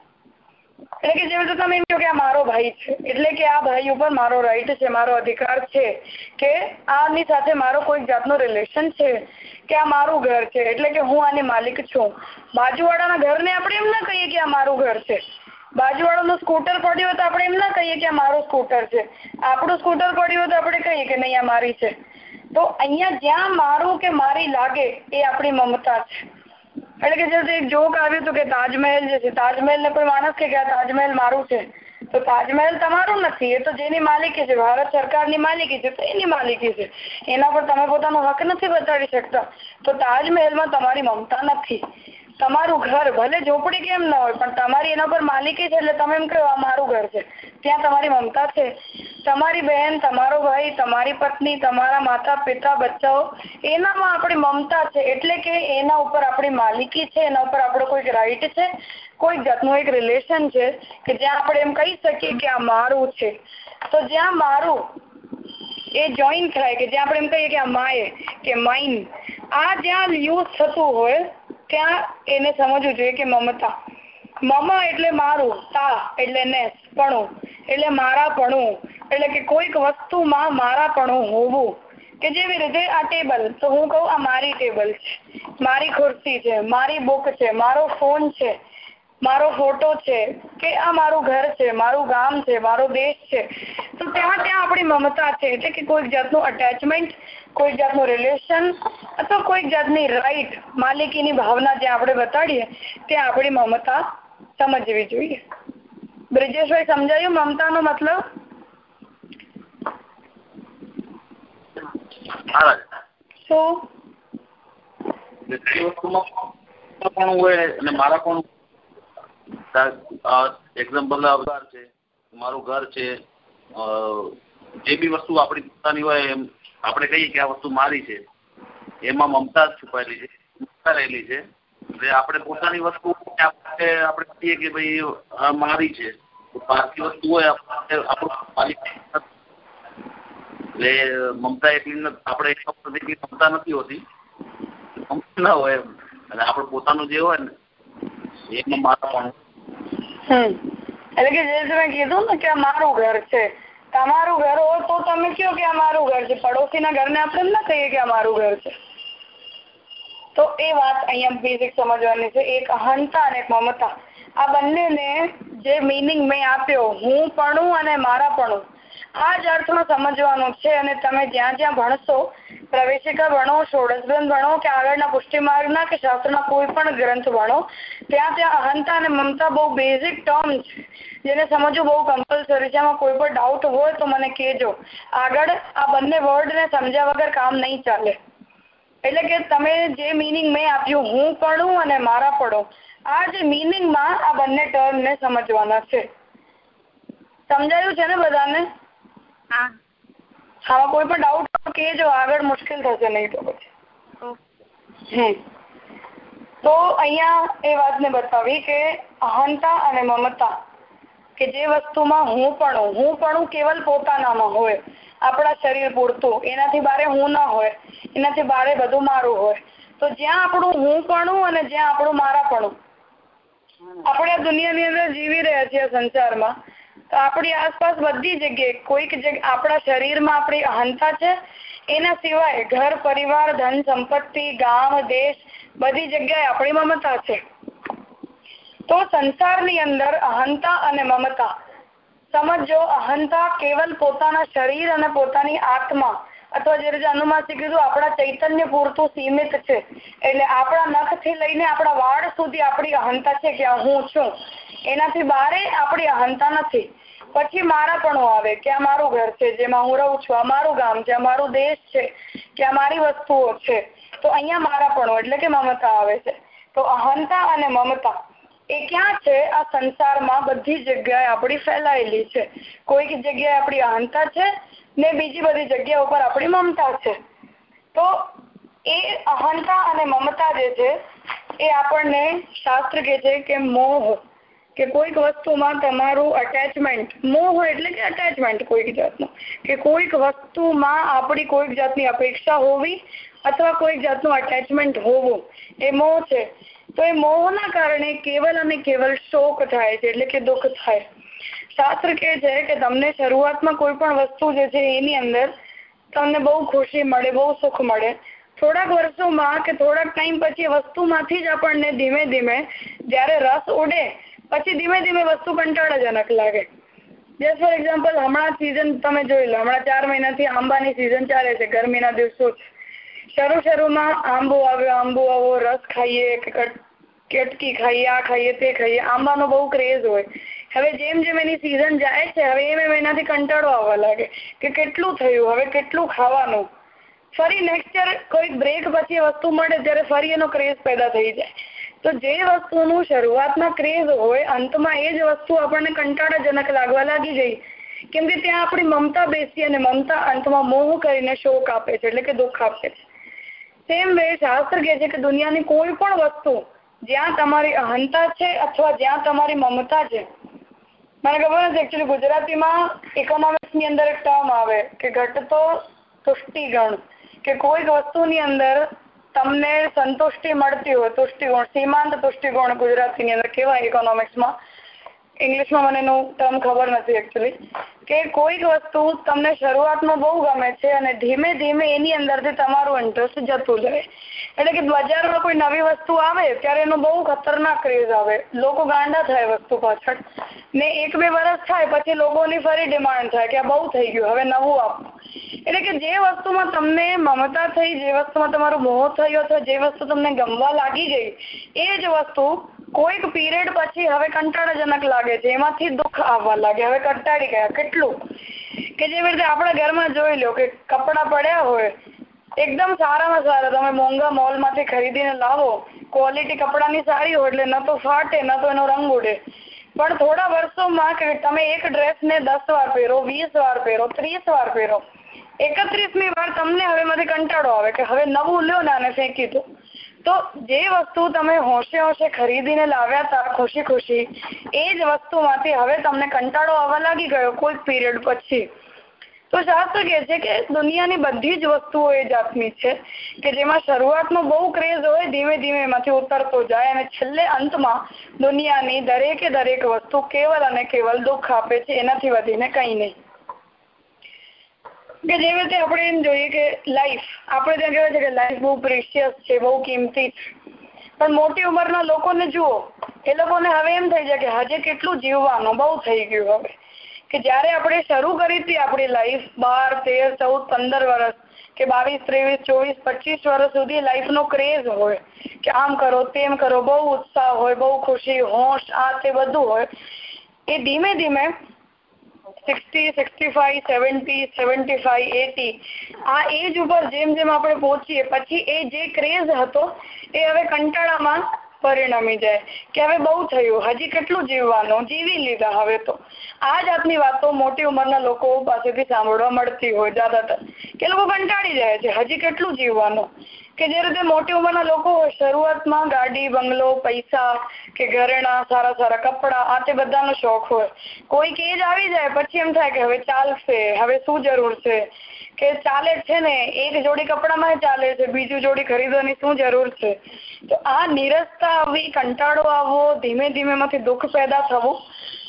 એટલે કે જેવી રીતે તમે એમ કહો કે આ મારો ભાઈ છે. એટલે કે આ ભાઈ ઉપર મારો રાઈટ છે, મારો અધિકાર છે, કે આની સાથે મારો કોઈ જાતનો રિલેશન છે, કે આ મારું ઘર છે. એટલે કે હું આની માલિક છું. બાજુવાળાના ઘરને આપણે એમ ના કહીએ કે આ મારું ઘર છે. બાજુવાળાનું સ્કૂટર પડ્યું હોય તો આપણે એમ ના કહીએ કે આ મારું સ્કૂટર છે. આપણું સ્કૂટર પડ્યું હોય તો આપણે કહીએ કે નહીં, આ મારી છે. તો અહીંયા જ્યાં મારું કે મારી લાગે એ આપણી મમતા છે. એટલે કે જैसे એક જોક આવ્યું હતું કે તાજમહેલ જે છે તાજમહેલ ને કોઈ માણસ કે આ તાજમહેલ મારું છે. તો તાજમહેલ તમારું નથી, એ તો જેની માલિકી છે, ભારત સરકારની માલિકી છે, તો એની માલિકી છે. એના પર તમે પોતાનો હક નથી બતાડી શકતા. તો તાજમહેલમાં તમારી મમતા નથી. તમારું ઘર ભલે ઝોપડી કેમ ના હોય, પણ તમારી એના પર માલિકી છે એટલે તમે એમ કહો મારું ઘર છે. ત્યાં તમારી મમતા છે. તમારી બહેન, તમારો ભાઈ, તમારી પત્ની, તમારા માતા, પિતા, બચ્ચાઓ, એનામાં આપણી મમતા છે એટલે કે એના ઉપર આપણી માલિકી છે, એના ઉપર આપણો કોઈક રાઈટ છે, કોઈક જાતનું એક રિલેશન છે કે જ્યાં આપણે એમ કહી શકીએ કે આ મારું છે. તો જ્યાં મારું એ જોઈન થાય કે જ્યાં આપણે એમ કહીએ કે આ માય કે માઇન આ જ્યાં યુઝ થતું હોય, ત્યાં એને સમજવું જોઈએ કે મમતા. મમા એટલે મારું, તા એટલે નેસ, પણું. એટલે મારાપણું એટલે કે કોઈક વસ્તુમાં મારાપણું હોવું. કે જેવી રીતે આ ટેબલ, તો હું કહું આ મારી ટેબલ છે. મારી ખુરશી છે, મારી બુક છે, મારો ફોન છે. મારો ફોટો છે કે આ મારું ઘર છે મારું ગામ છે મારો દેશ છે. તો ત્યાં ત્યાં આપણી મમતા છે એટલે કે કોઈક જાતનું અટેચમેન્ટ કોઈક જાતનું રિલેશન અથવા કોઈક જાતની રાઈટ માલિકીની ભાવના જ્યાં આપણે બતાડીએ ત્યાં આપણી મમતા સમજવી જોઈએ. બ્રિજેશભાઈ સમજાયું મમતાનો મતલબ? શું? વ્યક્તિ વસ્તુમાં પણ હોય અને મારા પણ એક્ઝામ્પલ અવતાર છે, મારું ઘર છે જે બી વસ્તુ આપણી પોતાની હોય એમ આપણે કહીએ કે આ વસ્તુ મારી છે, એમાં મમતા છુપાયેલી છે, મમતા રહેલી છે, એટલે આપણે પોતાની વસ્તુ આપણે કહીએ કે ભાઈ આ મારી છે, બાકી વસ્તુ હોય એટલે મમતા એટલી આપણે એટલી મમતા નથી હોતી. મમતા ના હોય એમ. અને આપણે પોતાનું જે હોય ને એમાં મારા પણ હમ. એટલે કે જે તમે કીધું ને કે આ મારું ઘર છે તમારું ઘર હોય તો તમે કયો કે આ મારું ઘર છે? પડોશીના ઘરને આપણે ના કહીએ કે આ મારું ઘર છે. તો એ વાત અહીંયા બેઝિક સમજવાની છે, એક અહંતા અને મમતા. આ બંનેને જે મિનિંગ મેં આપ્યો, હું પણું અને મારા પણું આ જ અર્થમાં સમજવાનું છે અને તમે જ્યાં જ્યાં ભણશો, પ્રવેશિકા ભણો ષોડશગ્રંથ ભણો કે આગળના પુષ્ટિમાર્ગના કે શાસ્ત્રના કોઈ પણ ગ્રંથ ભણો, ત્યાં ત્યાં અહંતા અને મમતા બહુ બેઝિક ટર્મ છે. જેને સમજવું બહુ કમ્પલસરી છે. એમાં કોઈ પણ ડાઉટ હોય તો મને કહેજો. આગળ આ બંને વર્ડને સમજ્યા વગર કામ નહીં ચાલે. એટલે કે તમે જે મિનિંગ મેં આપ્યું, હું પડું અને મારા પડો. આ જે મિનિંગમાં આ બંને ટર્મને સમજવાના છે. સમજાયું છે ને બધાને? હા. આમાં કોઈ પણ ડાઉટ કહેજો આગળ મુશ્કેલ થશે નહીં તો પછી. તો અહીંયા એ વાતને બતાવી કે અહંતા અને મમતા કે જે વસ્તુમાં હું પણ હું પણ કેવલ પોતાનામાં હોય આપણા શરીર પૂરતું એનાથી બારે હું ના હોય એનાથી બારે બધું મારું હોય તો જ્યાં આપણું હું પણ અને જ્યાં આપણું મારા પણ આપણે આ દુનિયાની અંદર જીવી રહ્યા છીએ સંસારમાં. તો આપણી આસપાસ બધી જગ્યાએ કોઈક જગ્યા, આપણા શરીરમાં આપણી અહંતા છે, એના સિવાય ઘર, પરિવાર, ધન, સંપત્તિ, ગામ, દેશ, બધી જગ્યાએ આપણી મમતા છે. તો સંસારની અંદર અહંતા અને મમતા. સમજો, અહંતા કેવલ પોતાના શરીર અને પોતાની આત્મા અથવા જે રીતે અનુમાસી કીધું, આપણા ચૈતન્ય પૂરતું સીમિત છે. એટલે આપણા નખથી લઈને આપણા વાળ સુધી આપણી અહંતા છે કે હું છું. એનાથી બારે આપણી અહંતા નથી. પછી મારા પણ આવે કે આ મારું ઘર છે, જેમાં હું રહું છું, આ મારું ગામ છે, આ મારું દેશ છે, કે આ મારી વસ્તુઓ છે. તો અહીંયા મારા પણ એટલે કે મમતા આવે છે. તો અહંતા અને મમતા, એ ક્યાં છે? આ સંસારમાં બધી જગ્યાએ આપણી ફેલાયેલી છે. કોઈક જગ્યાએ આપણી અહંતા છે ને બીજી બધી જગ્યા ઉપર આપણી મમતા છે. તો એ અહંતા અને મમતા જે છે, એ આપણને શાસ્ત્ર કે છે કે મોહ કે કોઈક વસ્તુમાં તમારું અટેચમેન્ટ મોહ એટલે કે અટેચમેન્ટ કોઈક જાતનું. કે કોઈક વસ્તુમાં આપણી કોઈક જાતની અપેક્ષા હોવી અથવા કોઈક જાતનું અટેચમેન્ટ હોવું. એ મોહ છે. તો એ મોહના કારણે કેવલ અને કેવલ શોક થાય છે, એટલે કે દુઃખ થાય. શાસ્ત્ર કે છે કે તમને શરૂઆતમાં કોઈ પણ વસ્તુ જે છે એની અંદર તમને બહુ ખુશી મળે, બહુ સુખ મળે. થોડાક વર્ષોમાં કે થોડાક ટાઈમ પછી વસ્તુમાંથી જ આપણને ધીમે ધીમે જ્યારે રસ ઉડે પછી ધીમે ધીમે વસ્તુ કંટાળાજનક લાગે. જસ્ટ ફોર એક્ઝામ્પલ હમણાં સિઝન તમે જોઈ લો, હમણાં ચાર મહિનાથી આંબાની સિઝન ચાલે છે, ગરમીના દિવસો. શરૂ શરૂમાં આંબો આવ્યો આંબો આવો, રસ ખાઈએ કેટકી ખાઈએ, આ ખાઈએ, તે ખાઈએ, આંબાનો બહુ ક્રેઝ હોય. હવે જેમ જેમ એની સિઝન જાય છે, હવે એમ એમ એનાથી કંટાળો આવવા લાગે કે કેટલું થયું, હવે કેટલું ખાવાનું. ફરી નેક્સ્ટ યર કોઈક બ્રેક પછી વસ્તુ મળે, ત્યારે ફરી એનો ક્રેઝ પેદા થઈ જાય. તો જે વસ્તુનું શરૂઆતમાં ક્રેઝ હોય, અંતમાં એ જ વસ્તુ આપણને કંટાળાજનક લાગવા લાગી ગઈ. કેમ કે ત્યાં આપણી મમતા બેસી અને મમતા અંતમાં મોહ કરીને શોક આપે છે, એટલે કે દુઃખ આપે છે. સેમ વે શાસ્ત્ર કહે છે કે દુનિયાની કોઈ પણ વસ્તુ જ્યાં તમારી અહંતા છે અથવા જ્યાં તમારી મમતા છે. મને ખબર નથી એકચુઅલી ગુજરાતીમાં ઇકોનોમિક્સ અંદર એક ટર્મ આવે કે ઘટતો તુષ્ટિગણ, કે કોઈક વસ્તુની અંદર તમને સંતુષ્ટિ મળતી હોય તુષ્ટિગુણ સીમાંત તુષ્ટિગુણ ગુજરાતીની અંદર કેવાય ઇકોનોમિક્સમાં ઇંગ્લિશમાં મને એનું ટર્મ ખબર નથી એકચ્યુઅલી કે કોઈક વસ્તુ તમને શરૂઆતમાં બહુ ગમે છે અને ધીમે ધીમે એની અંદરથી તમારું ઇન્ટરેસ્ટ જતું જાય. એટલે કે બજારમાં કોઈ નવી વસ્તુ આવે, ત્યારે એનો બહુ ખતરનાક ક્રેઝ આવે. લોકો ગાંડા થાય વસ્તુ પાછળ. ને એક બે વર્ષ થાય, પછી લોકોની ફરી ડિમાન્ડ થાય કે આ બહુ થઈ ગયું, હવે નવું આપવું એટલે કે જે વસ્તુમાં તમને મમતા થઈ, જે વસ્તુમાં તમારો મોહ થયો અથવા જે વસ્તુ તમને ગમવા લાગી ગઈ, એ જ વસ્તુ કોઈક પીરિયડ પછી હવે કંટાળાજનક લાગે છે. એમાંથી દુઃખ આવવા લાગે. હવે કંટાળી ગયા. કેટલું? કે જેવી રીતે આપણા ઘરમાં જોઈ લો કે કપડાં પડ્યા હોય, એકદમ સારામાં સારા. તમે મોંઘા મોલમાંથી ખરીદીને લાવો. ક્વોલિટી કપડાની સારી હોય એટલે ન તો ફાટે, ન તો એનો રંગ ઉડે. પણ થોડા વર્ષોમાં કે તમે એક ડ્રેસને દસ વાર પહેરો, વીસ વાર પહેરો, ત્રીસ વાર પહેરો, એકત્રીસમી વાર તમને હવે માંથી કંટાળો આવે કે હવે નવું લ્યો ને આને ફેંકી દો. તો જે વસ્તુ તમે હોંશે હોંશે ખરીદીને લાવ્યા હતા ખુશી ખુશી, એ જ વસ્તુમાંથી હવે તમને કંટાળો આવવા લાગી ગયો કોઈક પીરિયડ પછી. તો શાસ્ત્ર કહે છે કે દુનિયાની બધી જ વસ્તુઓ એ જાતની છે કે જેમાં શરૂઆતમાં બહુ ક્રેઝ હોય ધીમે ધીમે એમાંથી ઉતરતો જાય અને છેલ્લે અંતમાં દુનિયાની દરેકે દરેક વસ્તુ કેવલ અને કેવલ દુઃખ આપે છે, એનાથી વધીને કંઈ નહીં. કે જેવી રીતે આપણે એમ જોઈએ કે લાઈફ આપણે ત્યાં કહેવાય છે કે લાઈફ બહુ પ્રેશિયસ છે, બહુ કિંમતી. પણ મોટી ઉંમરના લોકોને જુઓ, એ લોકોને હવે એમ થઈ જાય કે હજે કેટલું જીવવાનું, બહુ થઈ ગયું હવે. કે જ્યારે આપણે શરૂ કરી હતી આપણી લાઈફ બાર, તેર, ચૌદ, પંદર વર્ષ, કે બાવીસ, ત્રેવીસ, ચોવીસ, પચીસ વર્ષ સુધી લાઈફનો ક્રેઝ હોય, કે આમ કરો, તેમ કરો, બહુ ઉત્સાહ હોય, બહુ ખુશી, હોશ, આ તે બધું હોય, એ ધીમે ધીમે sixty sixty five seventy seventy five eighty આ એજ ઉપર જેમ જેમ આપણે પહોંચીએ, પછી એ જે ક્રેઝ હતો, એ હવે કંટાળામાં પરિણમી જાય. કે હવે બહુ થયું, હજી કેટલું જીવવાનું? જીવી લીધા હવે તો. આ જાતની વાતો મોટી ઉંમરના લોકો પાસેથી સાંભળવા મળતી હોય, જ્યાદાતર. કે લોકો કંટાળી જાય છે, હજી કેટલું જીવવાનું? કે જે રીતે મોટી ઉંમરના લોકો શરૂઆતમાં ગાડી, બંગલો, પૈસા કે ઘરેણા, સારા સારા કપડા, આ તે બધાનો શોખ હોય. કોઈક એજ આવી જાય, પછી એમ થાય કે હવે ચાલશે, હવે શું જરૂર છે? કે ચાલે છે ને, એક જોડી કપડામાં ચાલે છે, બીજું જોડી ખરીદવાની શું જરૂર છે? તો આ નિરસતા આવી, કંટાળો આવવો, ધીમે ધીમે માંથી દુઃખ પેદા થવું,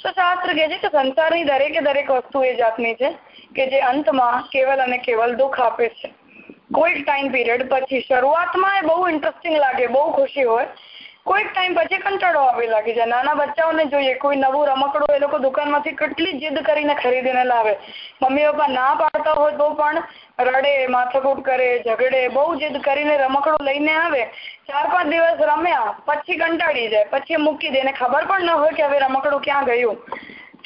તો શાસ્ત્ર કહે છે કે સંસારની દરેકે દરેક વસ્તુ એ જાતની છે કે જે અંતમાં કેવલ અને કેવલ દુઃખ આપે છે. કોઈક ટાઈમ પીરિયડ પછી શરૂઆતમાં એ બહુ ઇન્ટરેસ્ટિંગ લાગે, બહુ ખુશી હોય. કોઈક ટાઈમ પછી કંટાળો આવી લાગી જાય નાના બચ્ચાઓને જોઈએ, કોઈ નવું રમકડું એ લોકો દુકાનમાંથી કેટલી જીદ કરીને ખરીદીને લાવે. મમ્મી પપ્પા ના પાડતા હોય તો પણ રડે, માથાકૂટ કરે, ઝઘડે, બહુ જીદ કરીને રમકડું લઈને આવે. ચાર પાંચ દિવસ રમ્યા, પછી કંટાળી જાય, પછી મૂકી દે. ખબર પણ ન હોય કે હવે રમકડું ક્યાં ગયું.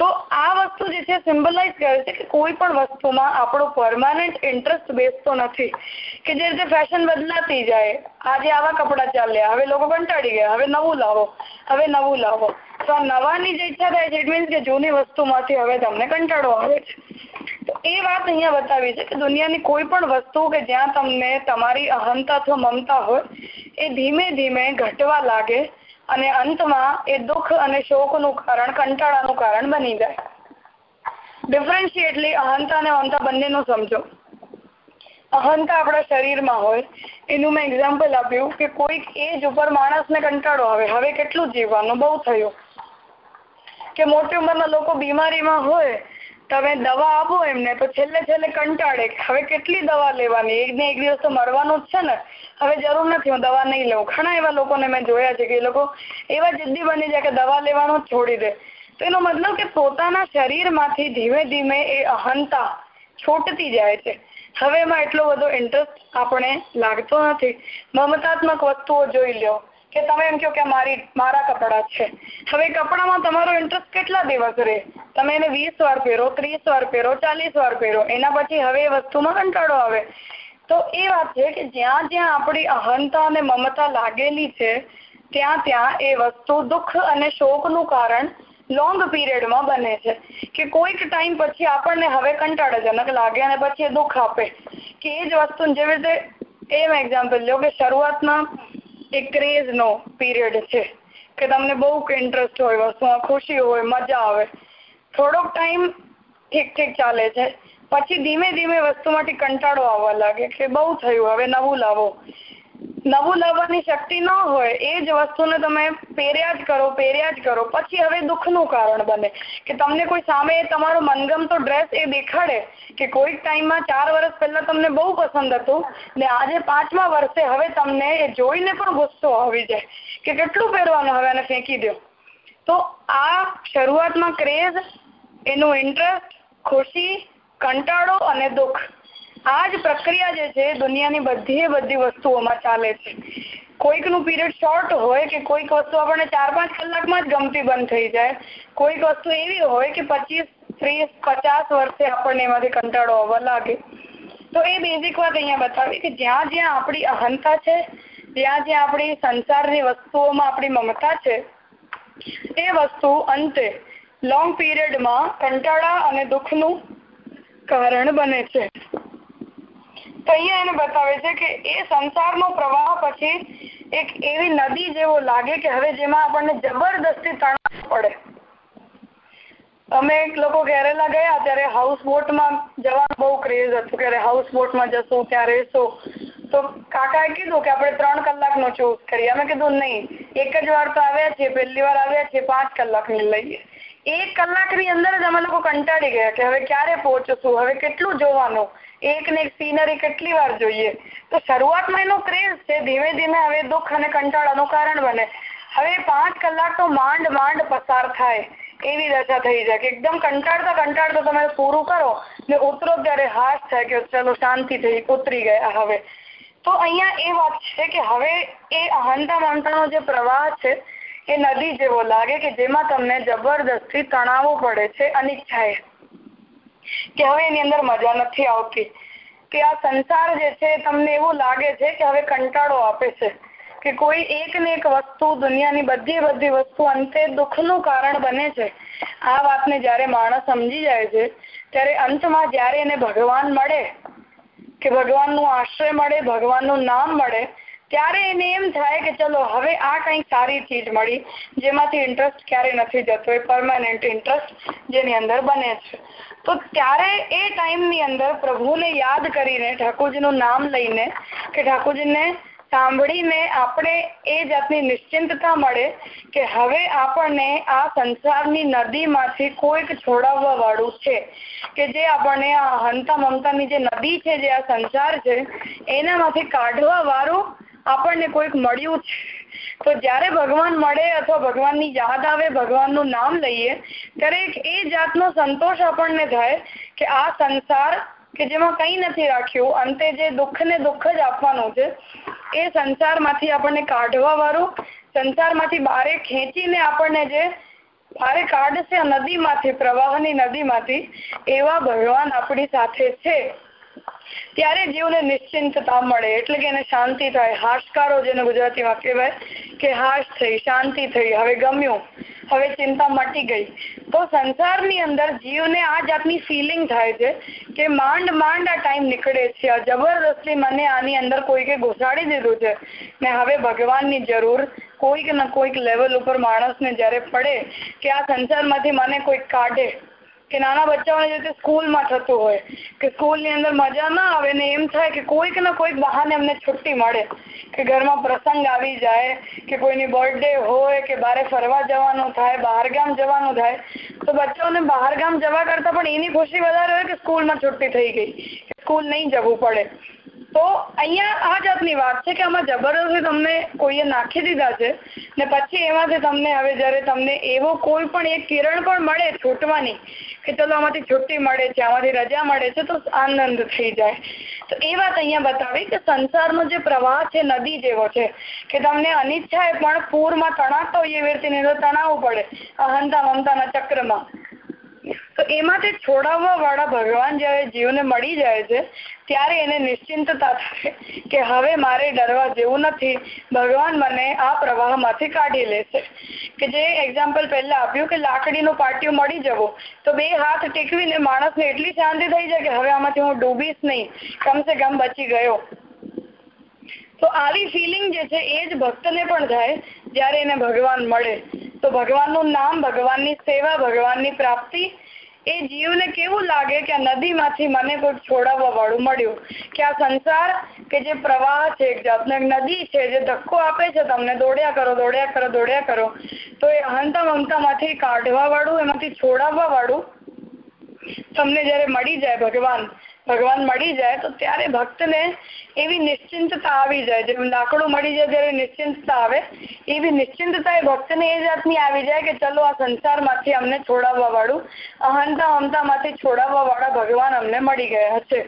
તો આ વસ્તુ જે છે સિમ્બલાઇઝ કરે છે કે કોઈ પણ વસ્તુમાં આપણો પરમાનન્ટ ઇન્ટરેસ્ટ બેસતો નથી. કે જે રીતે ફેશન બદલાતી જાય, આજે આવા કપડાં ચાલ્યા, હવે લોકો કંટાળી ગયા, હવે નવું લાવો, હવે નવું લાવો. તો આ નવાની જે ઈચ્છા થાય છે ઇટ મીન્સ કે જૂની વસ્તુમાંથી હવે તમને કંટાળો આવે છે. તો એ વાત અહીંયા બતાવી છે કે દુનિયાની કોઈ પણ વસ્તુ કે જ્યાં તમને તમારી અહંતા અથવા મમતા હોય, એ ધીમે ધીમે ઘટવા લાગે અને અંતમાં એ દુઃખ અને શોકનું કારણ, કંટાળાનું કારણ બની જાય. ડિફરન્શિએટલી અહંતા અને અહંતા બંનેનું સમજો. અહંતા આપણા શરીરમાં હોય, એનું મેં એક્ઝામ્પલ આપ્યું કે કોઈક એજ ઉપર માણસને કંટાળો આવે, હવે કેટલું જીવવાનું? બહુ થયું. કે મોટી ઉંમરના લોકો બીમારીમાં હોય તમે દવા આપો એમને, તો છેલ્લે છેલ્લે કંટાળે હવે કેટલી દવા લેવાની? એક ને એક દિવસ તો મળવાનું જ છે ને. હવે જરૂર નથી, હું દવા નહીં લઉં. ઘણા એવા લોકોને મેં જોયા છે કે એ લોકો એવા જિદ્દી બની જાય કે દવા લેવાનું છોડી દે. તો એનો મતલબ કે પોતાના શરીરમાંથી ધીમે ધીમે એ અહંતા છૂટતી જાય છે. હવે એમાં એટલો બધો ઇન્ટરેસ્ટ આપણે લાગતો નથી. મમતાત્મક વસ્તુઓ જોઈ લો કે તમે એમ કહો કે મારી, મારા કપડા છે. હવે કપડામાં તમારો ઇન્ટરેસ્ટ કેટલા દિવસ રહે? તમે એને વીસ વાર પહેરો, ત્રીસ વાર પહેરો, ચાલીસ વાર પહેરો. એના પછી હવે એ વસ્તુમાં કંટાળો આવે. તો એ વાત છે કે જ્યાં જ્યાં આપણી અહંતા અને મમતા લાગેલી છે, ત્યાં ત્યાં એ વસ્તુ દુઃખ અને શોકનું કારણ લોંગ પીરિયડમાં બને છે. કે કોઈક ટાઈમ પછી આપણને હવે કંટાળાજનક લાગે અને પછી એ દુઃખ આપે. કે એ જ વસ્તુ જેવી રીતે એમ એક્ઝામ્પલ લો કે શરૂઆતમાં એક ક્રેઝનો પીરિયડ છે, કે તમને બહુ ઇન્ટરેસ્ટ હોય, વસ્તુમાં ખુશી હોય, મજા આવે. થોડોક ટાઈમ ઠીક ઠીક ચાલે છે. પછી ધીમે ધીમે વસ્તુમાંથી કંટાળો આવવા લાગે કે બહુ થયું, હવે નવું લાવો. નવું લાવવાની શક્તિ ન હોય, એ જ વસ્તુને તમે પહેર્યા જ કરો, પહેર્યા જ કરો. પછી હવે દુઃખનું કારણ બને કે તમને કોઈ સામે તમારો મનગમતો ડ્રેસ એ દેખાડે કે કોઈક ટાઈમમાં ચાર વર્ષ પહેલા તમને બહુ પસંદ હતું ને આજે પાંચમા વર્ષે હવે તમને એ જોઈને પણ ગુસ્સો આવી જાય કે કેટલું પહેરવાનું હવે એને ફેંકી દો. તો આ શરૂઆતમાં ક્રેઝ એનું ઇન્ટરેસ્ટ ખુશી કંટાળો અને દુઃખ. આ જ પ્રક્રિયા જે છે, દુનિયાની બધી બધી વસ્તુઓમાં ચાલે છે. કોઈકનું પીરિયડ શોર્ટ હોય કે કોઈક વસ્તુ આપણને ચાર પાંચ કલાકમાં જ ગમતી બંધ થઈ જાય. કોઈક વસ્તુ એવી હોય કે પચીસ, ત્રીસ, પચાસ વર્ષે આપણને એમાંથી કંટાળો આવવા લાગે. તો એ બેઝિક વાત અહીંયા બતાવી કે જ્યાં જ્યાં આપણી અહંતા છે, જ્યાં જ્યાં આપણી સંસારની વસ્તુઓમાં આપણી મમતા છે, એ વસ્તુ અંતે લોંગ પીરિયડમાં કંટાળા અને દુઃખનું કારણ બને છે. તો અહીંયા એને બતાવે છે કે એ સંસારનો પ્રવાહ પછી એક એવી નદી જેવો લાગે કે હવે જેમાં આપણને જબરદસ્તી તણાવ પડે. અમે એક લોકો કેરેલા ગયા ત્યારે હાઉસ બોટમાં જવાનું બહુ ક્રેઝ હતું કે હાઉસ બોટમાં જશું, ત્યાં રહેશું. તો કાકાએ કીધું કે આપણે ત્રણ કલાકનો ચૂઝ કરીએ. અમે કીધું નહીં, એક જ વાર તો આવ્યા છીએ, પહેલી વાર આવ્યા છીએ, પાંચ કલાકની લઈએ. એક કલાકની અંદર જ અમે લોકો કંટાળી ગયા કે હવે ક્યારે પહોંચશું? હવે કેટલું જોવાનું? એક ને એક સીનરી કેટલી વાર જોઈએ? તો શરૂઆતમાં એનો ક્રેઝ છે, ધીમે ધીમે હવે દુઃખ અને કંટાળાનું કારણ બને. હવે પાંચ કલાક તો માંડ માંડ પસાર થાય, એવી દશા થઈ જાય કે એકદમ કંટાળતા કંટાળતા તમે પૂરું કરો, ને ઉતરો ત્યારે હાશ થાય કે ચલો શાંતિ થઈ, ઉતરી ગયા હવે. તો અહીંયા એ વાત છે કે હવે એ અહંતા મમતાનો જે પ્રવાહ છે એ નદી જેવો લાગે કે જેમાં તમને જબરદસ્તી તણાવો પડે છે અનિચ્છાએ કે હવે એની અંદર મજા નથી આવતી. કે આ સંસાર જે છે તમને એવું લાગે છે કે હવે કંટાળો આપે છે. કે કોઈ એક ને એક વસ્તુ દુનિયાની બધી બધી વસ્તુ અંતે દુઃખનું કારણ બને છે. આ વાતને જ્યારે માણસ સમજી જાય છે, ત્યારે અંતમાં જ્યારે એને ભગવાન મળે, કે ભગવાનનું આશ્રય મળે, ભગવાનનું નામ મળે ત્યારે એને એમ થાય કે ચલો, હવે આ કંઈક સારી ચીજ મળી, જેમાંથી ઇન્ટરેસ્ટ ક્યારે નથી જતો, એ પરમાનન્ટ ઇન્ટરેસ્ટ જેની અંદર બને છે. તો ત્યારે એ ટાઈમની અંદર પ્રભુને યાદ કરીને, ઠાકોરજીનું નામ લઈને, કે ઠાકોરજીને સાંભળીને આપણે એ જાતની નિશ્ચિંતતા મળે કે હવે આપણને આ સંસારની નદીમાંથી કોઈક છોડાવવા વાળું છે. કે જે આપણને આ હંતા મમતાની જે નદી છે, જે આ સંસાર છે, એનામાંથી કાઢવા વાળું આપણને કોઈક મળ્યું તો જ્યારે ભગવાન મળે અથવા ભગવાનની યાદ આવે, ભગવાનનું નામ લઈએ, ત્યારે એ જાતનો સંતોષ આપણને થાય કે આ સંસાર કે જેમાં કંઈ નથી રાખ્યું, અંતે જે દુઃખ ને દુઃખ જ આપવાનું છે, એ સંસારમાંથી આપણને કાઢવા વાળું, સંસારમાંથી બારે ખેંચીને આપણને જે બારે કાઢશે નદીમાંથી, પ્રવાહની નદીમાંથી, એવા ભગવાન આપણી સાથે છે. ત્યારે જીવને નિશ્ચિંતતા મળે, એટલે કે એને શાંતિ થાય. હાશકારો જેને ગુજરાતીમાં કહેવાય કે હાશ થઈ, શાંતિ થઈ, હવે ગમ્યું, હવે ચિંતા મટી ગઈ. તો સંસારની અંદર જીવને આ જાતની ફિલિંગ થાય છે કે માંડ માંડ આ ટાઈમ નીકળે છે. આ જબરદસ્તી મને આની અંદર કોઈકે ઘુસાડી દીધું છે. ને હવે ભગવાનની જરૂર કોઈક ના કોઈક લેવલ ઉપર માણસને જ્યારે પડે કે આ સંસારમાંથી મને કોઈક કાઢે કે નાના બચ્ચાઓને જે રીતે સ્કૂલમાં થતું હોય, કે સ્કૂલની અંદર મજા ના આવે ને એમ થાય કે કોઈક ને કોઈક બહાને એમને છુટ્ટી મળે, કે ઘરમાં પ્રસંગ આવી જાય, કે કોઈની બર્થડે હોય, કે બારે ફરવા જવાનું થાય, બહારગામ જવાનું થાય, તો બચ્ચાઓને બહારગામ જવા કરતાં પણ એની ખુશી વધારે હોય કે સ્કૂલમાં છુટ્ટી થઈ ગઈ, કે સ્કૂલ નહીં જવું પડે. તો અહીંયા આ જાતની વાત છે કે આમાં જબરદસ્તી તમને કોઈએ નાખી દીધા છે ને પછી એમાંથી તમને હવે જ્યારે તમને એવો કોઈ પણ એક કિરણ પણ મળે છૂટવાની કે ચલો આમાંથી છુટ્ટી મળે છે, આમાંથી રજા મળે છે, તો આનંદ થઈ જાય. તો એ વાત અહીંયા બતાવી કે સંસારનો જે પ્રવાહ છે, નદી જેવો છે, કે તમને અનિચ્છાએ પણ પૂરમાં તણાતો એ વ્યક્તિની અંદર તણાવવું પડે, અહંતા મમતાના ચક્રમાં. તો એમાંથી છોડાવવા વાળા ભગવાન જયારે જીવને મળી જાય છે, ત્યારે એને નિશ્ચિંતતા થાય કે હવે મારે ડરવા જેવું નથી. ભગવાન મને આ પ્રવાહમાંથી કાઢી લેશે. કે જે એક્ઝામ્પલ પહેલા આપ્યું કે લાકડીનું પાટિયું મળી જવો, તો બે હાથ ટેકવીને માણસને એટલી શાંતિ થઈ જાય કે હવે આમાંથી હું ડૂબીશ નહીં. કમસે કમ બચી ગયો. તો આવી ફિલિંગ જે છે એ જ ભક્તને પણ થાય જ્યારે એને ભગવાન મળે. તો ભગવાનનું નામ, ભગવાનની સેવા, ભગવાનની પ્રાપ્તિ એ જીવને કેવું લાગે કે આ નદીમાંથી મને કોઈ છોડાવવા વાળું મળ્યું? કે આ સંસાર કે જે પ્રવાહ છે, એક જાતનો નદી છે, જે ધક્કો આપે છે, તમને દોડ્યા કરો દોડ્યા કરો દોડ્યા કરો, તો એ અહંતા મમતામાંથી કાઢવા વાળું એમાંથી છોડાવવા વાળું તમને જયારે મળી જાય ભગવાન ભગવાન મળી જાય, તો ત્યારે ભક્તને એવી નિશ્ચિંતતા આવી જાય. જેમ લાકડું મળી જાય ત્યારે નિશ્ચિંતતા આવે. એવી નિશ્ચિંતતા એ ભક્તને એ જાતની આવી જાય કે ચલો આ સંસારમાંથી અમને છોડાવવા વાળું અહંતા મમતામાંથી છોડાવવા વાળા ભગવાન અમને મળી ગયા હશે.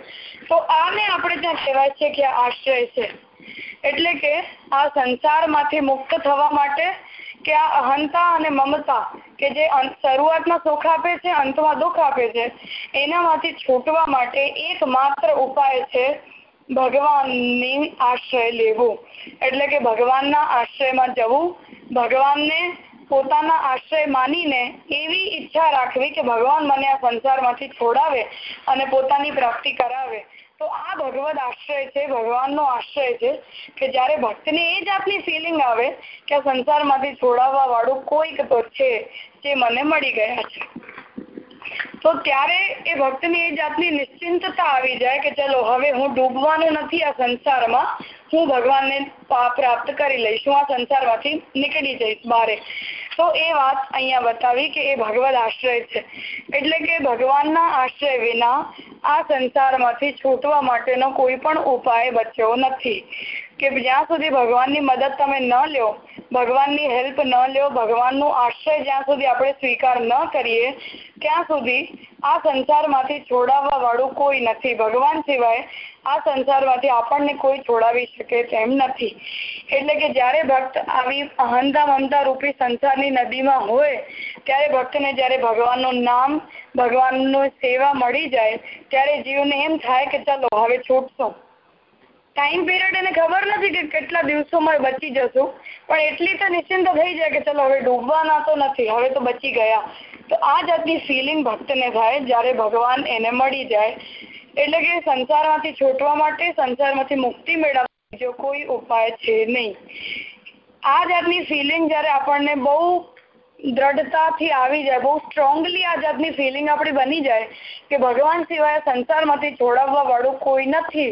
તો આને આપણે ત્યાં કહેવાય છે કે આશ્રય છે. એટલે કે આ સંસારમાંથી મુક્ત થવા માટે કે આ અહંતા અને મમતા કે જે શરૂઆતમાં સુખ આપે છે, અંતમાં દુઃખ આપે છે, એનામાંથી છૂટવા માટે એકમાત્ર ઉપાય છે ભગવાનની આશ્રય લેવો. એટલે કે ભગવાનના આશ્રયમાં જવું, ભગવાનને પોતાના આશ્રય માનીને એવી ઈચ્છા રાખવી કે ભગવાન મને આ સંસારમાંથી છોડાવે અને પોતાની પ્રાપ્તિ કરાવે. તો આ ભગવદ આશ્રય છે, ભગવાનનો આશ્રય છે કે જ્યારે ભક્તને એ જાતની ફિલિંગ આવે કે આ સંસારમાંથી છોડાવવા વાળું કોઈક તો છે જે મને મળી ગયા છે. તો ત્યારે એ ભક્તની એ જાતની નિશ્ચિંતતા આવી જાય કે ચલો હવે હું ડૂબવાનું નથી આ સંસારમાં, હું ભગવાનને પ્રાપ્ત કરી લઈશ, હું આ સંસારમાંથી નીકળી જઈશ બારે. તો એ વાત અહીંયા બતાવી કે એ ભગવદ આશ્રય છે. એટલે કે ભગવાનના આશ્રય વિના આ સંસારમાંથી છૂટવા માટેનો કોઈ પણ ઉપાય બચ્યો નથી. કે જ્યાં સુધી ભગવાનની મદદ તમે ન લ્યો, ભગવાનની હેલ્પ ન લ્યો, ભગવાનનું આશ્રય જ્યાં સુધી આપણે સ્વીકાર ન કરીએ, ત્યાં સુધી આ સંસારમાંથી છોડાવવા વાળું કોઈ નથી. ભગવાન સિવાય આ સંસારમાંથી આપણને કોઈ છોડાવી શકે તેમ નથી. એટલે કે જ્યારે ભક્ત આવી અહંતા મમતા રૂપી સંસારની નદીમાં હોય, ત્યારે ભક્તને જ્યારે ભગવાનનું નામ, ભગવાનનું સેવા મળી જાય, ત્યારે જીવને એમ થાય કે ચાલો, હવે છૂટશું. ટાઈમ પીરિયડ એને ખબર નથી કે કેટલા દિવસોમાં બચી જશું. પણ એટલી તો નિશ્ચિંત થઈ જાય કે ચલો હવે ડૂબવાના તો નથી, હવે તો બચી ગયા. તો આ જાતની ફિલિંગ ભક્તને થાય જ્યારે ભગવાન એને મળી જાય. એટલે કે સંસારમાંથી છૂટવા માટે, સંસારમાંથી મુક્તિ મેળવવા જો કોઈ ઉપાય છે નહીં. આ જાતની ફિલિંગ જ્યારે આપણને બહુ દ્રઢતાથી આવી જાય, બહુ સ્ટ્રોંગલી આ જાતની ફિલિંગ આપણી બની જાય કે ભગવાન સિવાય સંસારમાંથી છોડાવવા વાળું કોઈ નથી.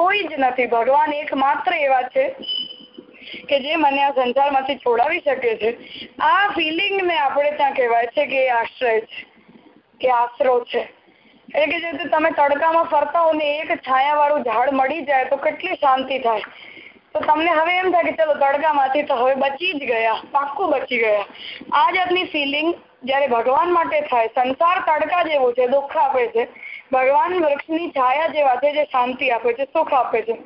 કોઈ જ નથી. ભગવાન એકમાત્ર એવા છે કે જે મને આ સંસારમાંથી છોડાવી શકે છે. આ ફિલિંગને આપણે ત્યાં કહેવાય છે કે આશ્રય છે, કે આશરો છે. એટલે કે જે તમે તડકામાં ફરતા હો ને એક છાયાવાળું ઝાડ મળી જાય તો કેટલી શાંતિ થાય. તો તમને હવે એમ થાય કે ચલો તડકામાંથી તો હવે બચી જ ગયા, પાક્કું બચી ગયા. આ જાતની ફિલિંગ જ્યારે ભગવાન માટે થાય, સંસાર તડકા જેવો છે, દુઃખ આપે છે ભગવાન વૃક્ષની છાયા જેવા છે જે શાંતિ આપે છે, સુખ આપે છે.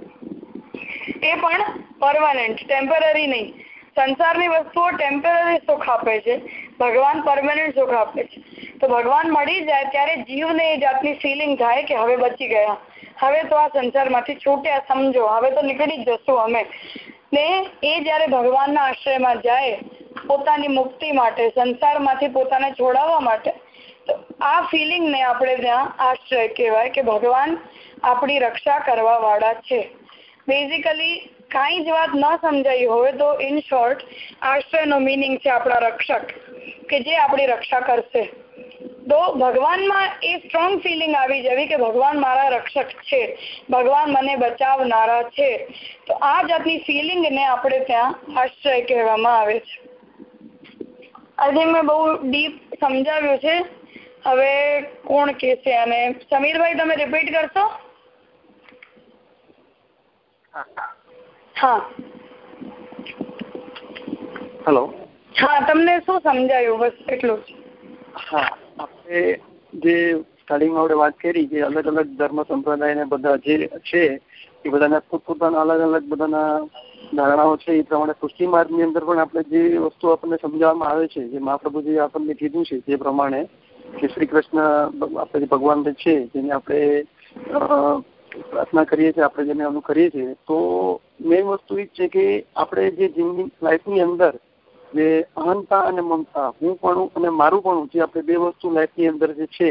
એ પણ પરમાનન્ટ ટેમ્પરરી નહીં. સંસારની વસ્તુઓ ટેમ્પરરી સુખ આપે છે. ભગવાન પરમાનન્ટ સુખ આપે છે. તો ભગવાન મળી જાય ત્યારે જીવને એ જાતની ફિલિંગ થાય કે હવે બચી ગયા. હવે તો આ સંસારમાંથી છૂટ્યા, સમજો. હવે તો નીકળી જ જશું અમે. ને એ જ્યારે ભગવાનના આશ્રયમાં જાય, પોતાની મુક્તિ માટે, સંસારમાંથી પોતાને છોડાવવા માટે તો આ ફિલિંગને આપણે ત્યાં આશ્રય કહેવાય કે ભગવાન આપણી રક્ષા કરવા વાળા છે. બેઝિકલી કાંઈ જ વાત ન સમજાઈ હોય તો ઇન શોર્ટ આશ્રયનો મિનિંગ છે આપણા રક્ષક, કે જે આપણી રક્ષા કરશે. તો ભગવાનમાં એ સ્ટ્રોંગ ફિલિંગ આવી જવી કે ભગવાન મારા રક્ષક છે, ભગવાન મને બચાવનારા છે. તો આ જાતની ફિલિંગને આપણે ત્યાં આશ્રય કહેવામાં આવે છે. આજે મેં બહુ ડીપ સમજાવ્યું છે. હવે કોણ કે છે અને સમીરભાઈ તમે રિપીટ કરશો? હા. હેલો હા તમને શું સમજાયું? બસ એટલું જ. હા આપણે જે સ્ટાર્ટિંગમાં આપણે વાત કરી કે અલગ અલગ ધર્મ સંપ્રદાયને બધા જે છે એ બધાના પોતપોતાના અલગ અલગ બધાના ધારણાઓ છે એ પ્રમાણે પુષ્ટિ માર્ગની અંદર પણ આપણે જે વસ્તુ આપણને સમજાવવામાં આવે છે જે મહાપ્રભુજી આપણને કીધું છે તે પ્રમાણે કે શ્રી કૃષ્ણ આપણે ભગવાન છે જેને આપણે પ્રાર્થના કરીએ છીએ આપણે જેને અનુ કરીએ છીએ તો મેઇન વસ્તુ એ છે કે આપણે જે જિંદગી લાઈફની અંદર જે અહંતા અને મમતા હું પણ અને મારું પણ જે આપણે બે વસ્તુ લાઈફની અંદર જે છે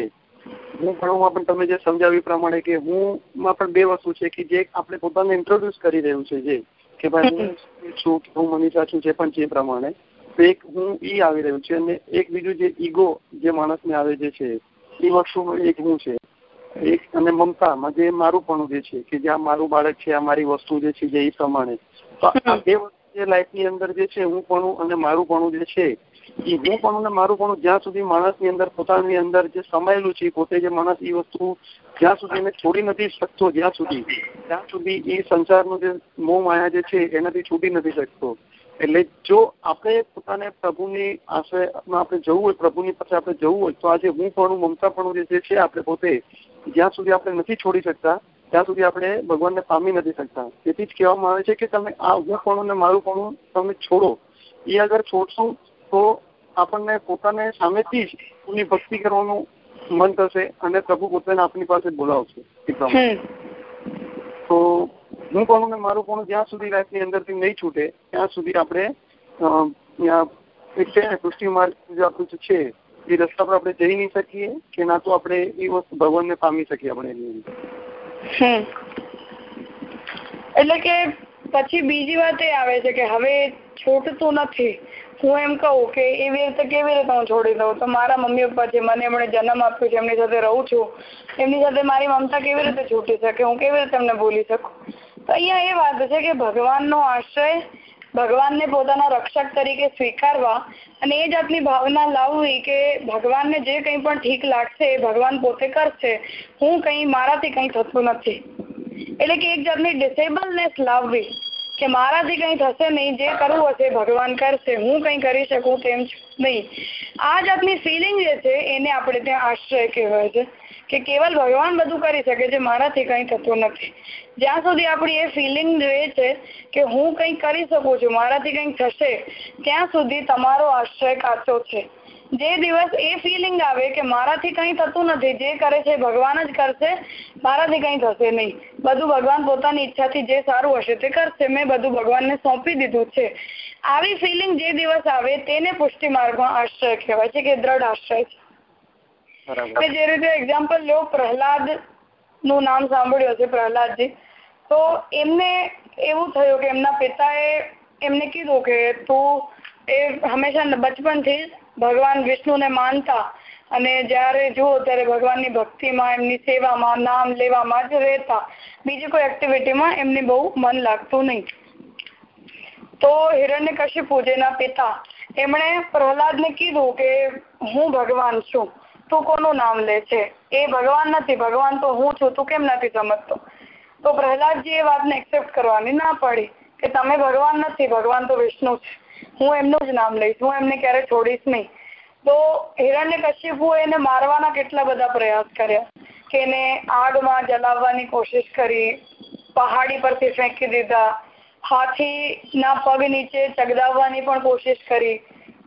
હું પણ પણ તમે જે સમજાવ્યું પ્રમાણે કે હું માં પણ બે વસ્તુ છે કે જે આપણે પોતાને ઇન્ટ્રોડ્યુસ કરી રહ્યું છે જે કે ભાઈ હું છું હું મનીષા છું જે પણ છે પ્રમાણે. એક હું ઈ આવી રહ્યું છે અને એક બીજું જે ઈગો જે માણસને આવે જે છે એ વસ્તુમાં એક હું છે. એક અને મમતામાં જે મારું પણ જે છે કે જ્યાં મારું બાળક છે આ મારી વસ્તુ જે છે જે એ પ્રમાણે. તો આ બે વસ્તુ જે લાઈફની અંદર જે છે હું પણ અને મારું પણ જે છે એ હું પણ અને મારું પણ જ્યાં સુધી માણસની અંદર પોતાની અંદર જે સમાયેલું છે પોતે જે માણસ એ વસ્તુ જ્યાં સુધી એને છોડી નથી શકતો જ્યાં સુધી ત્યાં સુધી એ સંસારનું જે મોહ માયા જે છે એનાથી છૂટી નથી શકતો. એટલે જો આપણે પોતાને પ્રભુની આશ્રયમાં આપણે જવું હોય પ્રભુની પાસે આપણે જવું હોય તો આજે હું પણ મમતા પણ જે છે આપણે પોતે જ્યાં સુધી આપણે નથી છોડી શકતા ત્યાં સુધી આપણે ભગવાનને પામી નથી શકતા. તેથી જ કહેવામાં આવે છે કે તમે આ હું પણ અને મારું પણ તમે છોડો. એ અગર છોડશું તો આપણને પોતાને સામેથી જ એની ભક્તિ કરવાનું મન થશે અને પ્રભુ પોતાને આપણી પાસે બોલાવશે. તો હું પણ ને મારું પણ જ્યાં સુધી લાઈફની અંદરથી નહીં છૂટે, ત્યાં સુધી આપણે એક છે ને માર્ગ જે આપણું છે, એ રસ્તા પર આપણે જઈ નહીં શકીએ કે ના તો આપણે એ વસ્તુ ભગવાનને પામી શકીએ આપણે એની અંદર. એટલે કે પછી બીજી વાત એ આવે છે કે હવે છૂટતું નથી. હું એમ કહું કે એવી રીતે કેવી રીતે હું છોડી દઉં? તો મારા મમ્મી પપ્પા છે મને એમણે જન્મ આપ્યો છે, એમની સાથે રહું છું, એમની સાથે મારી મમતા કેવી રીતે છૂટી શકે? હું કેવી રીતે એમને ભૂલી શકું? તો અહીંયા એ વાત છે કે ભગવાનનો આશ્રય ભગવાનને પોતાના રક્ષક તરીકે સ્વીકારવા અને એ જાતની ભાવના લાવવી કે ભગવાનને જે કંઈ પણ ઠીક લાગશે એ ભગવાન પોતે કરશે, હું કંઈ મારાથી કંઈ થતું નથી. એટલે કે એક જાતની ડિસેબલનેસ લાવવી કે મારાથી કંઈ થશે નહીં, જે કરવું હશે ભગવાન કરશે, હું કંઈ કરી શકું તેમ નહીં. આ જાતની ફિલિંગ જે છે એને આપણે ત્યાં આશ્રય કહેવાય છે. કે કેવલ ભગવાન બધું કરી શકે છે, મારાથી કંઈ થતું નથી. જ્યાં સુધી આપણી એ ફિલિંગ રહે છે કે હું કંઈક કરી શકું છું, મારાથી કંઈક થશે, ત્યાં સુધી તમારો આશ્રય કાચો છે. જે દિવસ એ ફિલિંગ આવે કે મારાથી કંઈ થતું નથી, જે કરે છે ભગવાન જ કરશે, મારાથી કંઈ થશે નહીં. બધું ભગવાન પોતાની ઈચ્છાથી જે સારું હશે તે કરશે. મેં બધું ભગવાનને સોંપી દીધું છે. આવી ફિલિંગ જે દિવસ આવે તેને પુષ્ટિ માર્ગમાં આશ્રય કહેવાય છે, કે દ્રઢ આશ્રય છે. જે રીતે એક્ઝામ્પલ લો, પ્રહલાદનું નામ સાંભળ્યું હશે, પ્રહલાદજી. તો એમને એવું થયું કે એમના પિતાએ એમને કીધું કે તું એ હંમેશા બચપનથી ભગવાન વિષ્ણુને માનતા અને જ્યારે જુઓ ત્યારે ભગવાનની ભક્તિમાં, એમની સેવામાં, નામ લેવામાં જ રહેતા. બીજી કોઈ એક્ટિવિટીમાં એમને બહુ મન લાગતું નહીં. તો હિરણ્યકશિપુ જેના પિતા, એમણે પ્રહલાદને કીધું કે હું ભગવાન છું. તું કોનું નામ લે છે? એ ભગવાન નથી. ભગવાન તો હું છું. તું કેમ નથી સમજતો? તો પ્રહલાદજી એ વાતને એક્સેપ્ટ કરવાની ના પડી કે તમે ભગવાન નથી. ભગવાન તો વિષ્ણુ છે. હું એમનું જ નામ લઈશ. હું એમને ક્યારે છોડીશ નહીં. તો હિરણ્ય કશ્યપુ એને મારવાના કેટલા બધા પ્રયાસ કર્યા કે એને આગમાં જલાવવાની કોશિશ કરી, પહાડી પરથી ફેંકી દીધા, હાથીના પગ નીચે ચગદાવવાની પણ કોશિશ કરી.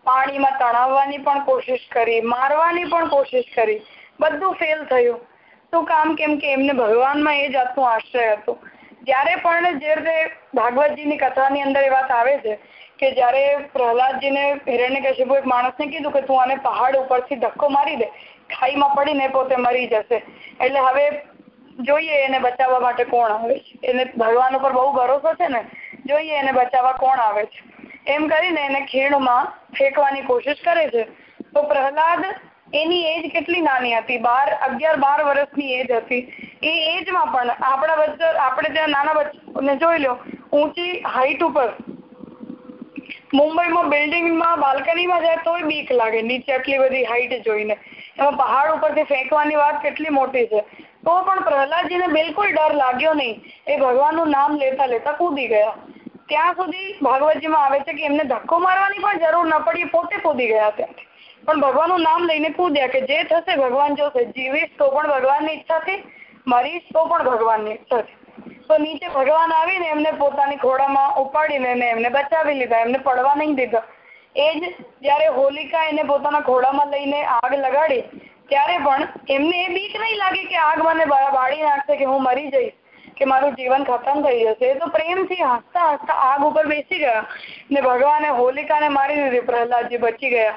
પાણીમાં તણાવવાની પણ કોશિશ કરી, મારવાની પણ કોશિશ કરી, બધું ફેલ થયું. શું કામ કેમ કે એમને ભગવાનમાં એ જાતનું આશ્રય હતું. જ્યારે પણ જે રીતે ભાગવતજીની કથાની અંદર એ વાત આવે છે કે જ્યારે પ્રહલાદજીને હિરણ્યકશિપુ એક માણસને કીધું કે તું આને પહાડ ઉપરથી ધક્કો મારી દે, ખાઈમાં પડીને પોતે મરી જશે. એટલે હવે જોઈએ એને બચાવવા માટે કોણ આવે છે. એને ભગવાન ઉપર બહુ ભરોસો છે ને? જોઈએ એને બચાવવા કોણ આવે છે. એમ કરીને એને ખીણમાં ફેંકવાની કોશિશ કરે છે. તો પ્રહલાદ એની એજ કેટલી નાની હતી? બાર, અગિયાર, બાર વર્ષની એજ હતી. એ એજમાં પણ આપણા વચ્ચે આપણે ત્યાં નાના બચ્ચાને જોઈ લો, ઊંચી હાઈટ ઉપર. મુંબઈમાં બિલ્ડિંગમાં બાલ્કનીમાં જાય તોય બીક લાગે, નીચે આટલી બધી હાઈટ જોઈને. એમાં પહાડ ઉપરથી ફેંકવાની વાત કેટલી મોટી છે. તો પણ પ્રહલાદજીને બિલકુલ ડર લાગ્યો નહીં. એ ભગવાનનું નામ લેતા લેતા કૂદી ગયા. ત્યાં સુધી ભાગવતજીમાં આવે છે કે એમને ધક્કો મારવાની પણ જરૂર ન પડી પોતે કૂદી ગયા ત્યાંથી. પણ ભગવાનનું નામ લઈને કૂદ્યા કે જે થશે ભગવાન જોશે, જીવીશ તો પણ ભગવાનની ઈચ્છાથી, મરીશ તો પણ ભગવાનની ઈચ્છાથી. તો નીચે ભગવાન આવીને એમને પોતાની ખોડામાં ઉપાડીને એમને બચાવી લીધા, એમને પડવા નહીં દીધા. એ જ જયારે હોલિકા એને પોતાના ખોડામાં લઈને આગ લગાડી, ત્યારે પણ એમને એ બીક નહીં લાગે કે આગ મને બાળી નાખશે કે હું મરી જઈશ. કે મારું જીવન ખતમ થઈ જશે. તો પ્રેમથી હસતા હસતા આગ ઉપર બેસી ગયા ને ભગવાને હોલિકાને મારી દીધી, પ્રહલાદજી બચી ગયા.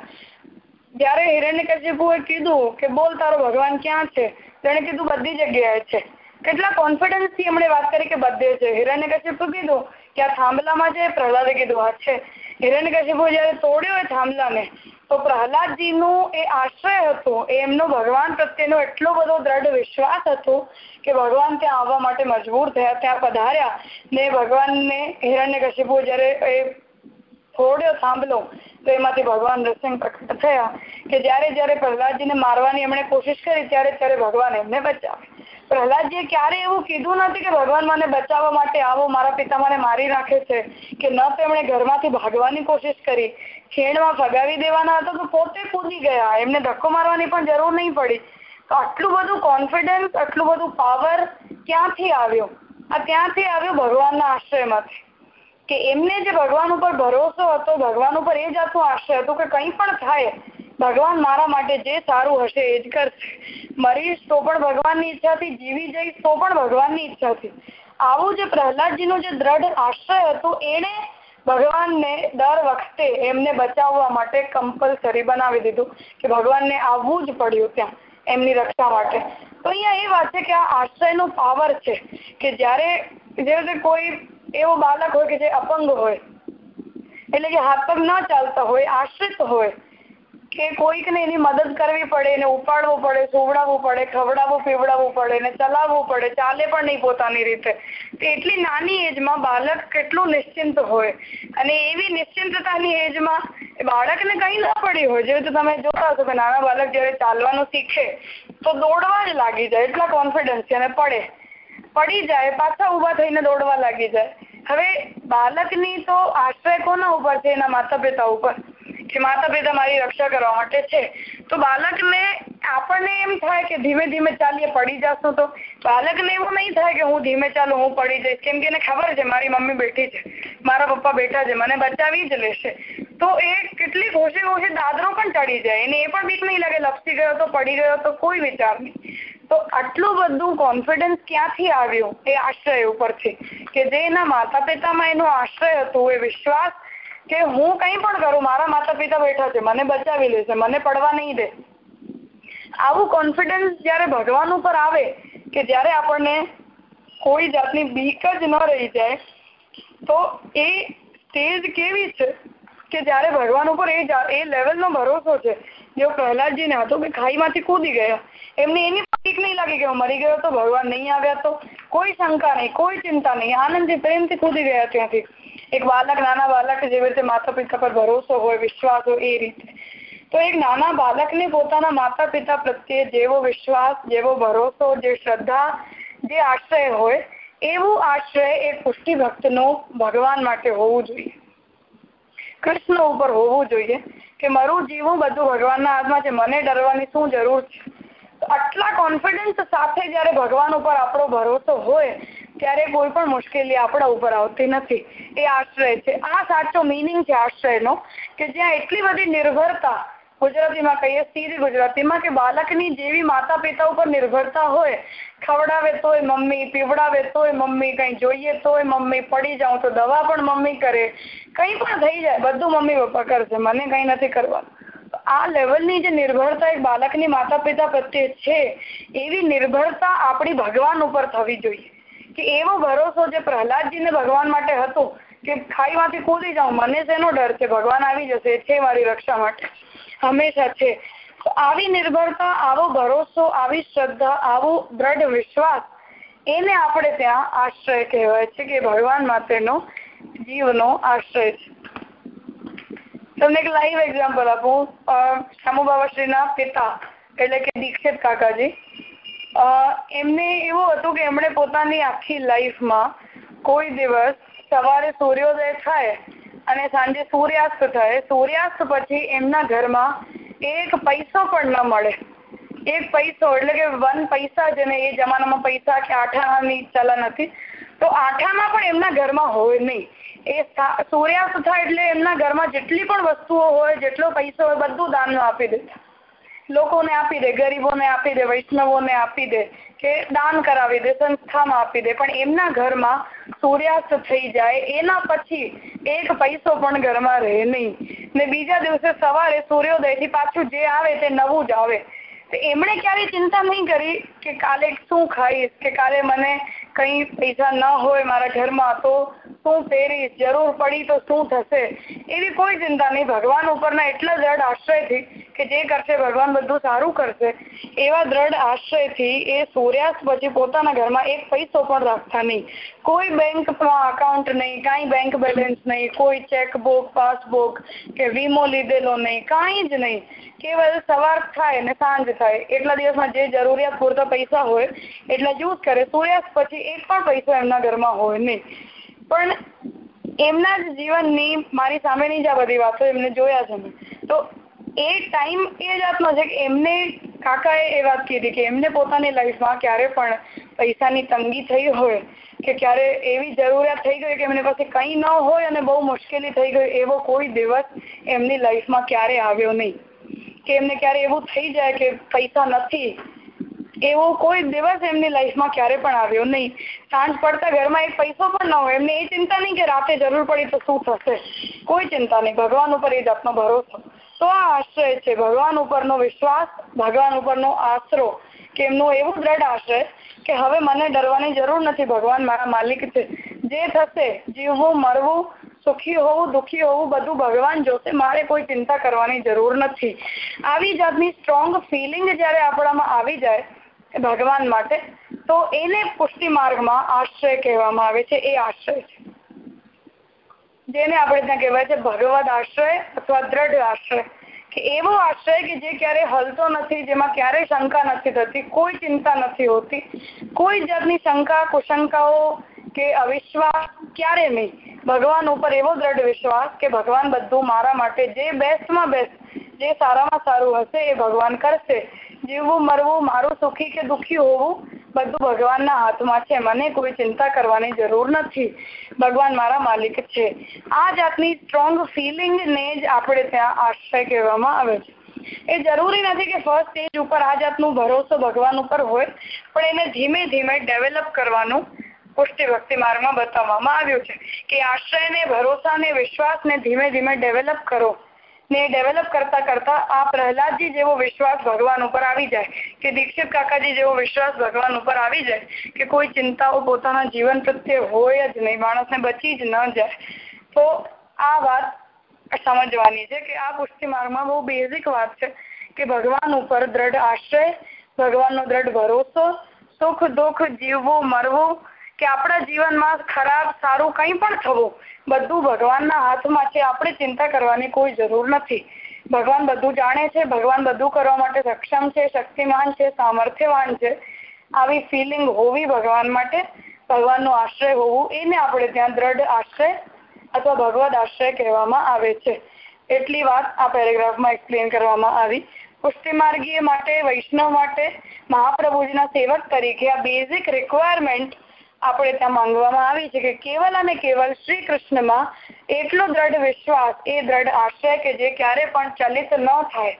જયારે હિરણ્યકશ્યપુએ કીધું કે બોલ, તારો ભગવાન ક્યાં છે? તેણે કીધું, બધી જગ્યાએ છે. કેટલા કોન્ફિડન્સથી એમણે વાત કરી કે બધે છે. હિરણ્યકશ્યપુ કીધું કે આ થાંભલામાં છે પ્રહલાદે કીધું, આ છે. હિરણ્યકશિપુ જયારે તોડ્યો એ થાંભલાને, તો પ્રહલાદજી નું એ આશ્રય હતું એમનો ભગવાન પ્રત્યેનો એટલો બધો દ્રઢ વિશ્વાસ હતો કે ભગવાન ત્યાં આવવા માટે મજબૂર થયા, ત્યાં પધાર્યા ને ભગવાનને હિરણ્યકશિપુ જયારે એ ફોડ્યો સાંભળો તો એમાંથી ભગવાન નૃસિંહ પ્રકટ થયા કે જયારે જયારે પ્રહલાદજીને મારવાની એમણે કોશિશ કરી, ત્યારે ત્યારે ભગવાન એમને બચાવે. પ્રહલાદજીએ ક્યારે એવું કીધું નથી કે ભગવાન મને બચાવવા માટે આવો, મારા પિતા મને મારી નાખે છે, કે ન તેમણે ઘરમાંથી ભાગવાની કોશિશ કરી. ખેડમાં ફગાવી દેવાના હતા તો પોતે કૂદી ગયા. એમને ધક્કો મારવાની પણ જરૂર નહીં પડી. તો આટલું બધું કોન્ફિડન્સ આટલું બધું પાવર ક્યાંથી આવ્યો? આ ક્યાંથી આવ્યો? ભગવાનના આશ્રયમાંથી. કે એમને જે ભગવાન ઉપર ભરોસો હતો, ભગવાન ઉપર એ જાતનો આશ્રય હતો કે કંઈ પણ થાય, ભગવાન મારા માટે જે સારું હશે એ જ કરશે. મરીશ તો પણ ભગવાનની ઈચ્છાથી, જીવી જઈશ તો પણ ભગવાનની ઈચ્છાથી. આવું જે પ્રહલાદજીનું જે દ્રઢ આશ્રય હતું, એણે ભગવાનને દર વખતે એમને બચાવવા માટે કમ્પલસરી બનાવી દીધું કે ભગવાનને આવવું જ પડ્યું ત્યાં. એમની રક્ષા માટે. તો અહીંયા એ વાત છે કે આ આશ્રયનો પાવર છે કે જ્યારે જે કોઈ એવો બાળક હોય કે જે અપંગ હોય, એટલે કે હાથ પગ ના ચાલતા હોય, આશ્રિત હોય કે કોઈકને એની મદદ કરવી પડે એને ઉપાડવું પડે, સુવડાવવું પડે, ખવડાવવું, પીવડાવવું પડે એને ચલાવવું પડે, ચાલે પણ નહીં પોતાની રીતે. તો એટલી નાની એજમાં બાળક કેટલું નિશ્ચિંત હોય અને એવી નિશ્ચિંતતાની એજમાં બાળકને કંઈ ના પડી હોય. જેવી તો તમે જોતા હશો કે નાના બાળક જયારે ચાલવાનું શીખે, તો દોડવા જ લાગી જાય, એટલા કોન્ફિડન્સ છે અને પડે. પડી જાય, પાછા ઊભા થઈને દોડવા લાગી જાય. હવે બાળકની તો આશ્રય કોના ઉપર છે? એના માતા પિતા ઉપર. કે માતા પિતા મારી રક્ષા કરવા માટે છે. તો બાળકને આપણને એમ થાય કે ધીમે ધીમે ચાલીએ, પડી જશું તો? બાળકને એવું નહીં થાય કે હું ધીમે ચાલું, હું પડી જઈશ. કેમ કે એને ખબર છે, મારી મમ્મી બેઠી છે. મારા પપ્પા બેઠા છે, મને બચાવી જ લેશે. તો એ કેટલી ખુશી ખુશી દાદરો પણ ચડી જાય. એને એ પણ બીક નહીં લાગે, લપસી ગયો તો, પડી ગયો તો, કોઈ વિચાર નહીં. તો આટલું બધું કોન્ફિડન્સ ક્યાંથી આવ્યું? એ આશ્રય ઉપરથી. કે જે એના માતા પિતામાં એનો આશ્રય હતો, એ વિશ્વાસ કે હું કંઈ પણ કરું, મારા માતા પિતા બેઠા છે, મને બચાવી લેશે, મને પડવા નહીં દે. આવું કોન્ફિડન્સ જયારે ભગવાન ઉપર આવે કે જ્યારે આપણને કોઈ જાતની બીક જ ન રહી જાય, તો એ સ્ટેજ કેવી છે કે જ્યારે ભગવાન ઉપર એ એ લેવલનો ભરોસો છે. જેવો પ્રહલાદજીને હતો કે ખાઈમાંથી કૂદી ગયા, એમને એની બીક નહીં લાગી કે મરી ગયો તો ભગવાન નહીં આવ્યા તો? કોઈ શંકા નહીં, કોઈ ચિંતા નહીં, આનંદથી પ્રેમથી કૂદી ગયા ત્યાંથી. એક બાળક નાના બાળક જેવી રીતે માતા પિતા પર ભરોસો હોય, વિશ્વાસ હોય, એ રીતે. તો એક નાના બાળકને પોતાના માતા પિતા પ્રત્યે જેવો વિશ્વાસ, જેવો ભરોસો, જે શ્રદ્ધા, જે આશ્રય હોય, એવું આશ્રય એ પુષ્ટિ ભક્તનો ભગવાન માટે હોવું જોઈએ. કૃષ્ણ ઉપર હોવું જોઈએ કે મારું જીવું બધું ભગવાનના હાથમાં છે, મને ડરવાની શું જરૂર છે? આટલા કોન્ફિડન્સ સાથે જયારે ભગવાન ઉપર આપણો ભરોસો હોય ત્યારે કોઈ પણ મુશ્કેલી આપણા ઉપર આવતી નથી. એ આશ્રય છે. આ સાચો મિનિંગ છે આશ્રયનો, કે જ્યાં એટલી બધી નિર્ભરતા ગુજરાતીમાં કહીએ, સ્થિર ગુજરાતીમાં કે બાળકની જેવી માતા પિતા ઉપર નિર્ભરતા હોય, ખવડાવે તોય મમ્મી, પીવડાવે તોય મમ્મી, કઈ જોઈએ તોય મમ્મી, પડી જાઉં તો દવા પણ મમ્મી કરે. કઈ પણ થઈ જાય, બધું મમ્મી પપ્પા કરશે, મને કઈ નથી કરવાનું. આ લેવલની જે નિર્ભરતા એક બાળકની માતા પિતા પ્રત્યે છે, એવી નિર્ભરતા આપણી ભગવાન ઉપર થવી જોઈએ. કે એવો ભરોસો જે પ્રહલાદજીને ભગવાન માટે હતો કે ખાઈમાંથી કૂદી જાઉં, મને શેનો ડર છે? ભગવાન આવી જશે છે મારી રક્ષા માટે. હંમેશા છે. આવી નિર્ભરતા, આવો ભરોસો, આવી શ્રદ્ધા, આવો દ્રઢ વિશ્વાસ, એને આપણે ત્યાં આશ્રય કહેવાય છે કે ભગવાન માટેનો જીવનો આશ્રય છે. તમને એક લાઈવ એક્ઝામ્પલ આપું. શામુ બાબાશ્રીના પિતા, એટલે કે દીક્ષિત કાકાજી. એમને એવું હતું કે એમણે પોતાની આખી લાઈફમાં કોઈ દિવસ સવારે સૂર્યોદય થાય અને સાંજે સૂર્યાસ્ત થાય, સૂર્યાસ્ત પછી એમના ઘરમાં એક પૈસો પણ ન મળે. એક પૈસો એટલે કે વન પૈસા જેને એ જમાનામાં પૈસા કે આઠાની ચલન હતી. તો આઠામાં પણ એમના ઘરમાં હોય નહીં. એ સૂર્યાસ્ત થાય એટલે એમના ઘરમાં જેટલી પણ વસ્તુઓ હોય, જેટલો પૈસો હોય, બધું દાનમાં આપી દેતા. લોકોને આપી દે, ગરીબોને આપી દે, વૈષ્ણવોને આપી દે, કે દાન કરાવી દે, સંસ્થામાં આપી દે. પણ એમના ઘરમાં સૂર્યાસ્ત થઈ જાય, એના પછી એક પૈસો પણ ઘરમાં રહે નહીં. ને બીજા દિવસે સવારે સૂર્યોદયથી પાછું જે આવે તે નવું જ આવે. એમણે ક્યારેય ચિંતા નહીં કરી કે કાલે શું ખાઈશ, કે કાલે મને કઈ પૈસા ન હોય મારા ઘરમાં, તો શું પહેરીશ જરૂર પડી તો શું થશે? એવી કોઈ ચિંતા નહીં. ભગવાન ઉપરના એટલા દ્રઢ આશ્રયથી કે જે કરશે ભગવાન બધું સારું કરશે. એવા દ્રઢ આશ્રયથી એ સૂર્યાસ્ત પછી પોતાના ઘરમાં એક પૈસો પણ રાખતા નહીં. કોઈ બેંકમાં અકાઉન્ટ નહીં, કાંઈ બેંક બેલેન્સ નહીં, કોઈ ચેકબુક પાસબુક કે વીમો લીધેલો નહીં, કાંઈ જ નહીં. કેવલ સવાર થાય ને સાંજ થાય. એટલા દિવસમાં જે જરૂરિયાત પૂરતા પૈસા હોય, એટલા યુઝ કરે. સૂર્યાસ્ત પછી એક પણ પૈસો એમના ઘરમાં હોય નહીં. પણ એમના જ જીવનની મારી સામેની જ આ બધી વાતો એમને જોયા છે તો એ ટાઈમ એ જાતનો છે કે એમને કાકાએ એ વાત કીધી કે એમને પોતાની લાઈફમાં ક્યારે પણ પૈસાની તંગી થઈ હોય કે ક્યારે એવી જરૂરિયાત થઈ ગઈ કે એમની પાસે કંઈ ન હોય અને બહુ મુશ્કેલી થઈ ગઈ એવો કોઈ દિવસ એમની લાઈફમાં ક્યારે આવ્યો નહીં. કે એમને ક્યારે એવું થઈ જાય કે પૈસા નથી. એવો કોઈ દિવસ એમની લાઈફમાં ક્યારે પણ આવ્યો નહીં. સાંજ પડતા ઘરમાં એક પૈસો પણ ન હોય. એમને એ ચિંતા નહીં કે રાતે જરૂર પડી તો શું થશે? કોઈ ચિંતા નહીં. ભગવાન ઉપર એ જાતનો ભરોસો. તો આ આશ્રય છે. ભગવાન ઉપરનો વિશ્વાસ, ભગવાન ઉપરનો આશરો, કે એમનો એવું દ્રઢ આશ્રય કે હવે મને ડરવાની જરૂર નથી. ભગવાન મારા માલિક છે. જે થશે જીવવું મરવું સુખી હોવું દુઃખી હોવું બધું ભગવાન જોશે. મારે કોઈ ચિંતા કરવાની જરૂર નથી. આવી જાતની સ્ટ્રોંગ ફિલિંગ જયારે આપણામાં આવી જાય ભગવાન માટે. તો એને પુષ્ટિ માર્ગમાં આશ્રય કહેવામાં આવે છે. એ આશ્રય છે. જેને આપણે ત્યાં કહેવાય છે ભગવદ આશ્રય અથવા દ્રઢ આશ્રય. કે એવો આશ્રય કે જે ક્યારે હલતો નથી, જેમાં ક્યારેય શંકા નથી થતી, કોઈ ચિંતા નથી હોતી. કોઈ જાતની શંકા, કુશંકાઓ કે અવિશ્વાસ ક્યારે નહીં. ભગવાન ઉપર એવો દ્રઢ વિશ્વાસ કે ભગવાન બધું મારા માટે, જે બેસ્ટમાં બેસ્ટ જે સારામાં સારું હશે એ ભગવાન કરશે. જીવવું, મરવું, મારું સુખી કે દુઃખી હોવું, બધું ભગવાનના હાથમાં છે. મને કોઈ ચિંતા કરવાની જરૂર નથી. ભગવાન મારા માલિક છે. આ જાતની સ્ટ્રોંગ ફિલિંગને જ આપણે ત્યાં આશ્રય કહેવામાં આવે છે. એ જરૂરી નથી કે ફર્સ્ટ સ્ટેજ ઉપર આ જાતનું ભરોસો ભગવાન ઉપર હોય, પણ એને ધીમે ધીમે ડેવલપ કરવાનું પુષ્ટિ ભક્તિ માર્ગમાં બતાવવામાં આવ્યું છે કે આશ્રયને, ભરોસાને, વિશ્વાસને ધીમે ધીમે ડેવલપ કરો. ને ડેવલપ કરતા કરતા આ પ્રહલાદજી જેવો વિશ્વાસ ભગવાન ઉપર આવી જાય કે દીક્ષિત કાકાજી જેવો વિશ્વાસ ભગવાન ઉપર આવી જાય કે કોઈ ચિંતાઓ પોતાના જીવન પ્રત્યે હોય જ નહીં, માણસને બચી જ ન જાય. તો આ વાત સમજવાની છે કે આ પુષ્ટિ માર્ગમાં બહુ બેઝિક વાત છે કે ભગવાન ઉપર દ્રઢ આશ્રય ભગવાનનો દ્રઢ ભરોસો, સુખ દુઃખ જીવવું, મરવું કે આપણા જીવનમાં ખરાબ, સારું કંઈ પણ થવું, બધું ભગવાનના હાથમાં છે, આપણે ચિંતા કરવાની કોઈ જરૂર નથી. ભગવાન બધું જાણે છે, ભગવાન બધું કરવા માટે સક્ષમ છે, શક્તિમાન છે, સામર્થ્યવાન છે. આવી ફિલિંગ હોવી ભગવાન માટે ભગવાનનો આશ્રય હોવું, એને આપણે ત્યાં દ્રઢ આશ્રય અથવા ભગવદ આશ્રય કહેવામાં આવે છે. એટલી વાત આ પેરેગ્રાફમાં એક્સપ્લેન કરવામાં આવી. પુષ્ટિ માર્ગીય માટે, વૈષ્ણવ માટે, મહાપ્રભુજીના સેવક તરીકે આ બેઝિક રિક્વાયરમેન્ટ આપણે ત્યાં માંગવામાં આવી છે કે કેવલ અને કેવલ શ્રી કૃષ્ણમાં એટલો દ્રઢ વિશ્વાસ, એ દ્રઢ આશ્રય કે જે ક્યારે પણ ચલિત ન થાય,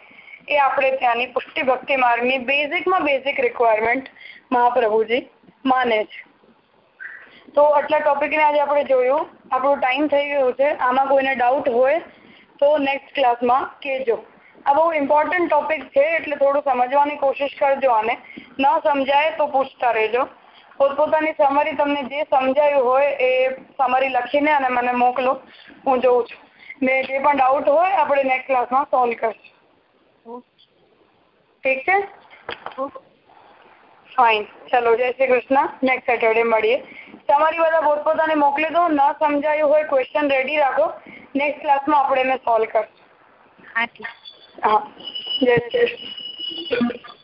એ આપણે ત્યાંની પુષ્ટિ ભક્તિ માર્ગની બેઝિકમાં બેઝિક રિક્વાયરમેન્ટ મહાપ્રભુજી માને છે. તો આટલા ટોપિકને આજે આપણે જોયું, આપણું ટાઈમ થઈ ગયું છે, આમાં કોઈને ડાઉટ હોય તો નેક્સ્ટ ક્લાસમાં કહેજો. આ બહુ ઇમ્પોર્ટન્ટ ટોપિક છે, એટલે થોડું સમજવાની કોશિશ કરજો આને. ન સમજાય તો પૂછતા રહેજો. પોતપોતાની સમરી તમને જે સમજાયું હોય એ સમરી લખીને અને મને મોકલો. હું જોઉં છું. ને જે પણ ડાઉટ હોય આપણે નેક્સ્ટ ક્લાસમાં સોલ્વ કરશું. ઠીક છે? ફાઇન ચલો જય શ્રી કૃષ્ણ. નેક્સ્ટ સેટરડે મળીએ. તમારી બધા પોતપોતાને મોકલી દો. ન સમજાયું હોય ક્વેશ્ચન રેડી રાખો. નેક્સ્ટ ક્લાસમાં આપણે એને સોલ્વ કરશું. હા હા. જય શ્રી કૃષ્ણ.